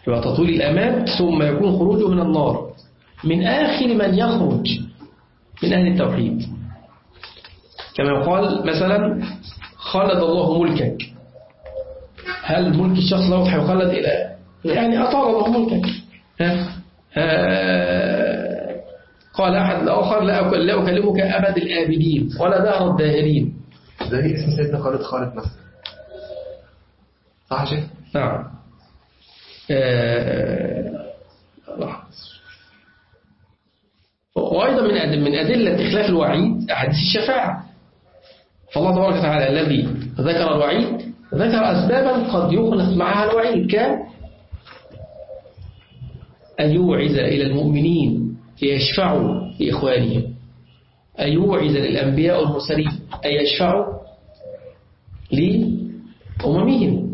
يبقى تطويل الأمات ثم يكون خروجه من النار. من آخر من يخرج من أهل التوحيد كما يقال مثلا خلد الله ملكك هل ملك الشخص له هيخلد إلى يعني أطال الله ملكك ها؟ ها؟ قال أحد الآخر لا أكل- لا أكلمك أبد الآبدين ولا دهر الداهرين زي اسم سيدنا خالد خالد مثلا صح شيخ؟ نعم آه، وأيضا من من أدلة إخلاف الوعيد أحاديث الشفاعة. فالله تبارك وتعالى الذي ذكر الوعيد ذكر أسبابا قد يخلف معها الوعيد. كان أن يوعز إلى المؤمنين ليشفعوا لإخوانهم. أن يوعز للأنبياء والمرسلين أن يشفعوا لأممهم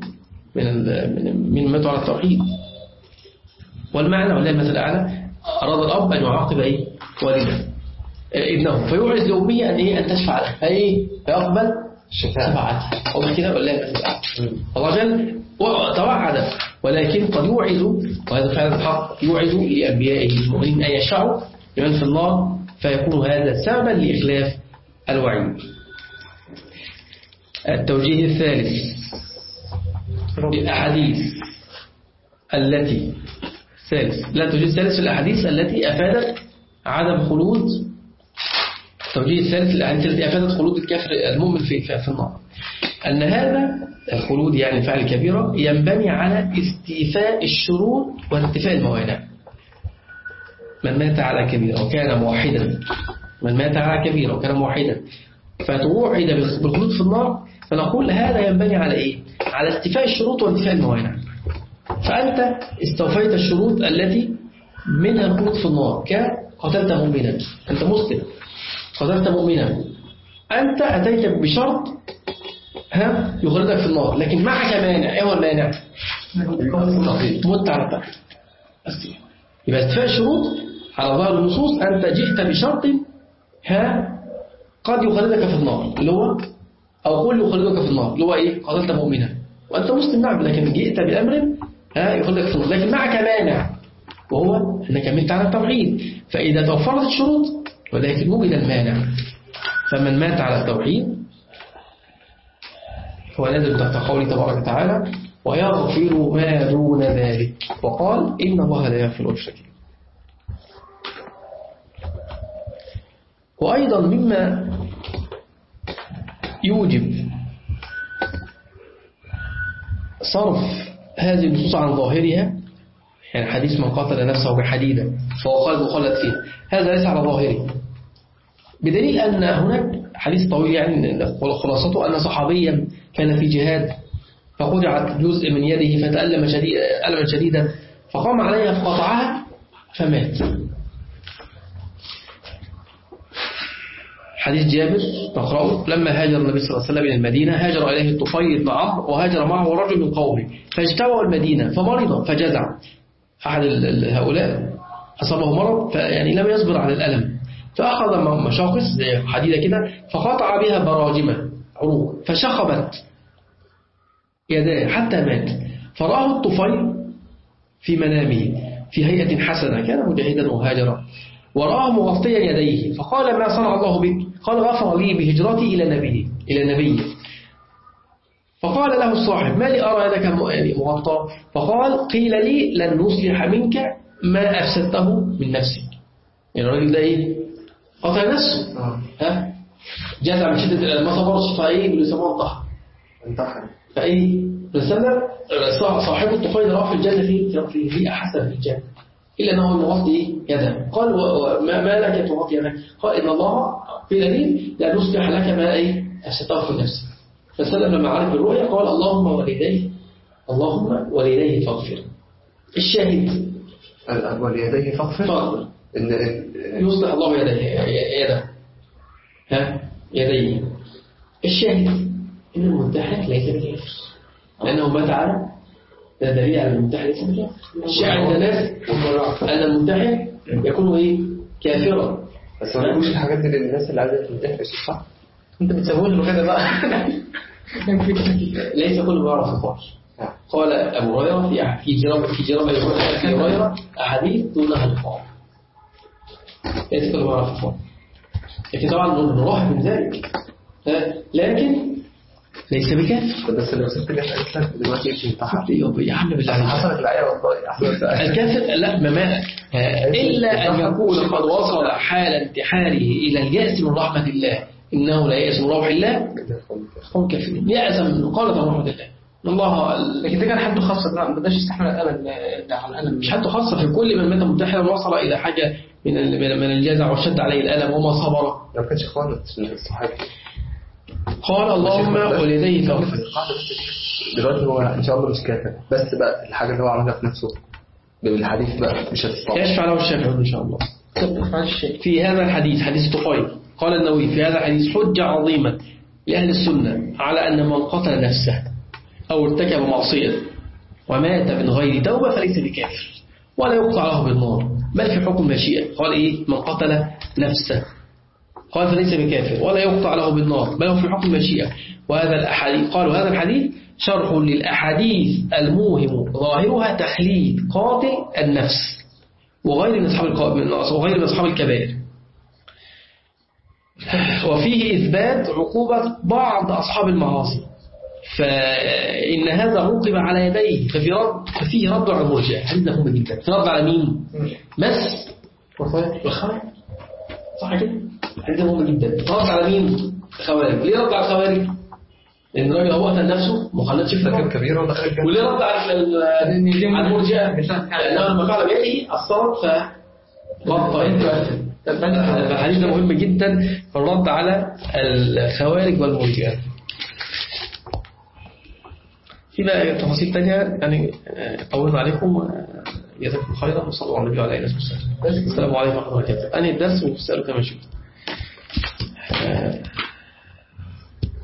من من على التوحيد. والمعنى والله المثل الأعلى أراد الأب أن يعاقب إيه؟ والدة. آه، ابنه فيوعز لأمه أن إيه أن تشفع له. فإيه فيقبل شفاعتها والله كده الأعلى الله جل توعد ولكن قد يوعز وهذا فعلا الحق يوعز لأنبيائه المؤمنين أن يشفعوا لمن في النار فيكون هذا سببا لإخلاف الوعيد التوجيه الثالث الأحاديث التي ثالث. لا التوجيه الثالث في الأحاديث التي أفادت عدم خلود. التوجيه الثالث التي أفادت خلود الكافر المؤمن في في النار. أن هذا الخلود يعني فعل كبيرة ينبني على استيفاء الشروط وانتفاء الموانع. من مات على كبيرة وكان موحدا. من مات على كبيرة وكان موحدا. فتوعد بالخلود في النار. فنقول هذا ينبني على إيه؟ على استيفاء الشروط وانتفاء الموانع. فأنت استوفيت الشروط التي منها الخلود في النار. كقتلت مؤمنا. أنت مسلم. قتلت مؤمنا. أنت أتيت بشرط ها يخرجك في النار. لكن معك مانع. إيه هو المانع؟ مت على كده. يبقى استفاء الشروط على ظاهر النصوص أنت جئت بشرط ها قد يخرجك في النار. اللي هو أو قل يخرجك في النار. اللي هو إيه؟ قتلت مؤمنا. وأنت مسلم نعم لكن جئت بأمر ها يخرجك في النار. لكن معك مانع. وهو أنك مت على التوحيد. فإذا توفرت الشروط ولكن وجد المانع. فمن مات على التوحيد هو نازل تحت قوله تبارك وتعالى ويغفر ما دون ذلك وقال إن الله لا يغفر الشرك وأيضا مما يوجب صرف هذه النصوص عن ظاهرها يعني حديث من قتل نفسه بحديدة فهو خالد وخلد فيه هذا ليس على ظاهره. بدليل أن هناك حديث طويل يعني خلاصته أن صحابيا كان في جهاد فقطعت جزء من يده فتألم شديد ألما شديدا فقام عليها فقطعها فمات. حديث جابر نقرأه لما هاجر النبي صلى الله عليه وسلم إلى المدينة هاجر إليه الطفيل بن عمرو وهاجر معه رجل من قومه فاجتووا المدينة فمرض فجزع. أحد هؤلاء. أصابه مرض فيعني لم يصبر على الألم. فأخذ مشاقص زي حديدة كده فقطع بها براجمة عروق فشخبت يداه حتى مات. فرآه الطفيل في منامه في هيئة حسنة كان مجاهدا وهاجرا. ورآه مغطيا يديه فقال ما صنع الله بك؟ قال غفر لي بهجرتي إلى نبيه إلى نبيه. فقال له الصاحب ما لي أرى يدك مغطى. فقال قيل لي لن نصلح منك ما أفسدته من نفسك. يعني الراجل ده إيه؟ قطع نفسه. آه. ها؟ جزع من شدة ما صبرش فإيه؟ بيسموه انتحر انتحر. فإيه؟ رسالة صاحب الطفيل رأى في الجنة في في في أحسن في الجنة. إلا أنه مغطي إيه؟ يده. قال وما ما لك تغطي يدك. قال إن الله قيل لي لا نصلح لك ما إيه؟ أفسدته في نفسك. فسلم لما عرف الرؤيا قال اللهم والديه اللهم والديه فاغفر. الشاهد. ال- وليديه فاغفر؟ فاغفر. إن إن- يصلح الله يديه يده. ها؟ يديه. الشاهد. إن المنتحر ليس بكافر. لأنه مات على ده دليل على المنتحر ليس بكافر. الشاعر عند الناس أن المنتحر يكون إيه؟ كافرا. بس ما بيقولوش الحاجات دي للناس اللي عايزة تنتحر صح؟ انت بتسوي له كده بقى. ليس كل ما يعرف الفحش. قال أبو هريرة في في جرام في جرام يقول أبي هريرة أحاديث دونها الفحش ليس كل ما يعرف الفحش لكن طبعا نروح من ذلك؟ لكن ليس بكافر. بس لو قالت لك دلوقتي انت انتحر يا عم بالله. حصلت الآية والله الكافر لا ما مات إلا أن يكون قد وصل حال انتحاره إلى اليأس من رحمة الله. إنه لا يأس من روح الله هم كافرين. يأس من قال من رحمة الله. إن الله لكن ده كان حد خاص. بقى ما بداش يستحمل الألم ده على الألم. مش حتى خاصة في كل من مات منتحرا وصل إلى حاجة من من من الجزع وشد عليه الألم وما صبر. لو كانش خالد الصحابي قال اللهم ولديه دي. دلوقتي هو إن شاء الله مش كافر. بس بقى الحاجة اللي هو عملها في نفسه بالحديث بقى مش هتستطيع يشفع له الشافعون إن شاء الله. في هذا الحديث حديث طفيل قال النووي في هذا الحديث حجة عظيمة لأهل السنة على أن من قتل نفسه أو ارتكب معصية ومات من غير توبة فليس بكافر ولا يقطع له بالنار. بل في حكم مشيئة؟ قال إيه؟ من قتل نفسه. قال فليس بكافر ولا يقطع له بالنار. بل هو في حكم مشيئة. وهذا الأحاديث قالوا هذا الحديث شرح للأحاديث الموهم ظاهرها تخليد قاتل النفس وغير من أصحاب الق- وغير من أصحاب الكبائر. وفيه إثبات عقوبة بعض أصحاب المعاصي. فإن هذا عوقب على يديه ففي رد ففيه رد على المرجع حديث مهم جدا في رد على مين؟ مس؟ والخوارج. صح كده؟ حديث مهم جدا رد على مين؟ الخوارج. ليه رد على الخوارج؟ لأن الراجل هو قتل نفسه مخلد شفت كان كبير ولا خارج وليه رد على ال- على المرجئة؟ لأنه لما فعل بيده أثرت فغطى الحديث ده مهم جدا. الرد على الخوارج والمرجئة في بقى تفاصيل تانية؟ يعني آه، طولنا عليكم. آه، جزاكم خيرا. وصلوا على النبي وعلى اله وصحبه السلام عليكم ورحمة الله وبركاته. أنا الدرس وتسالوا كما شفت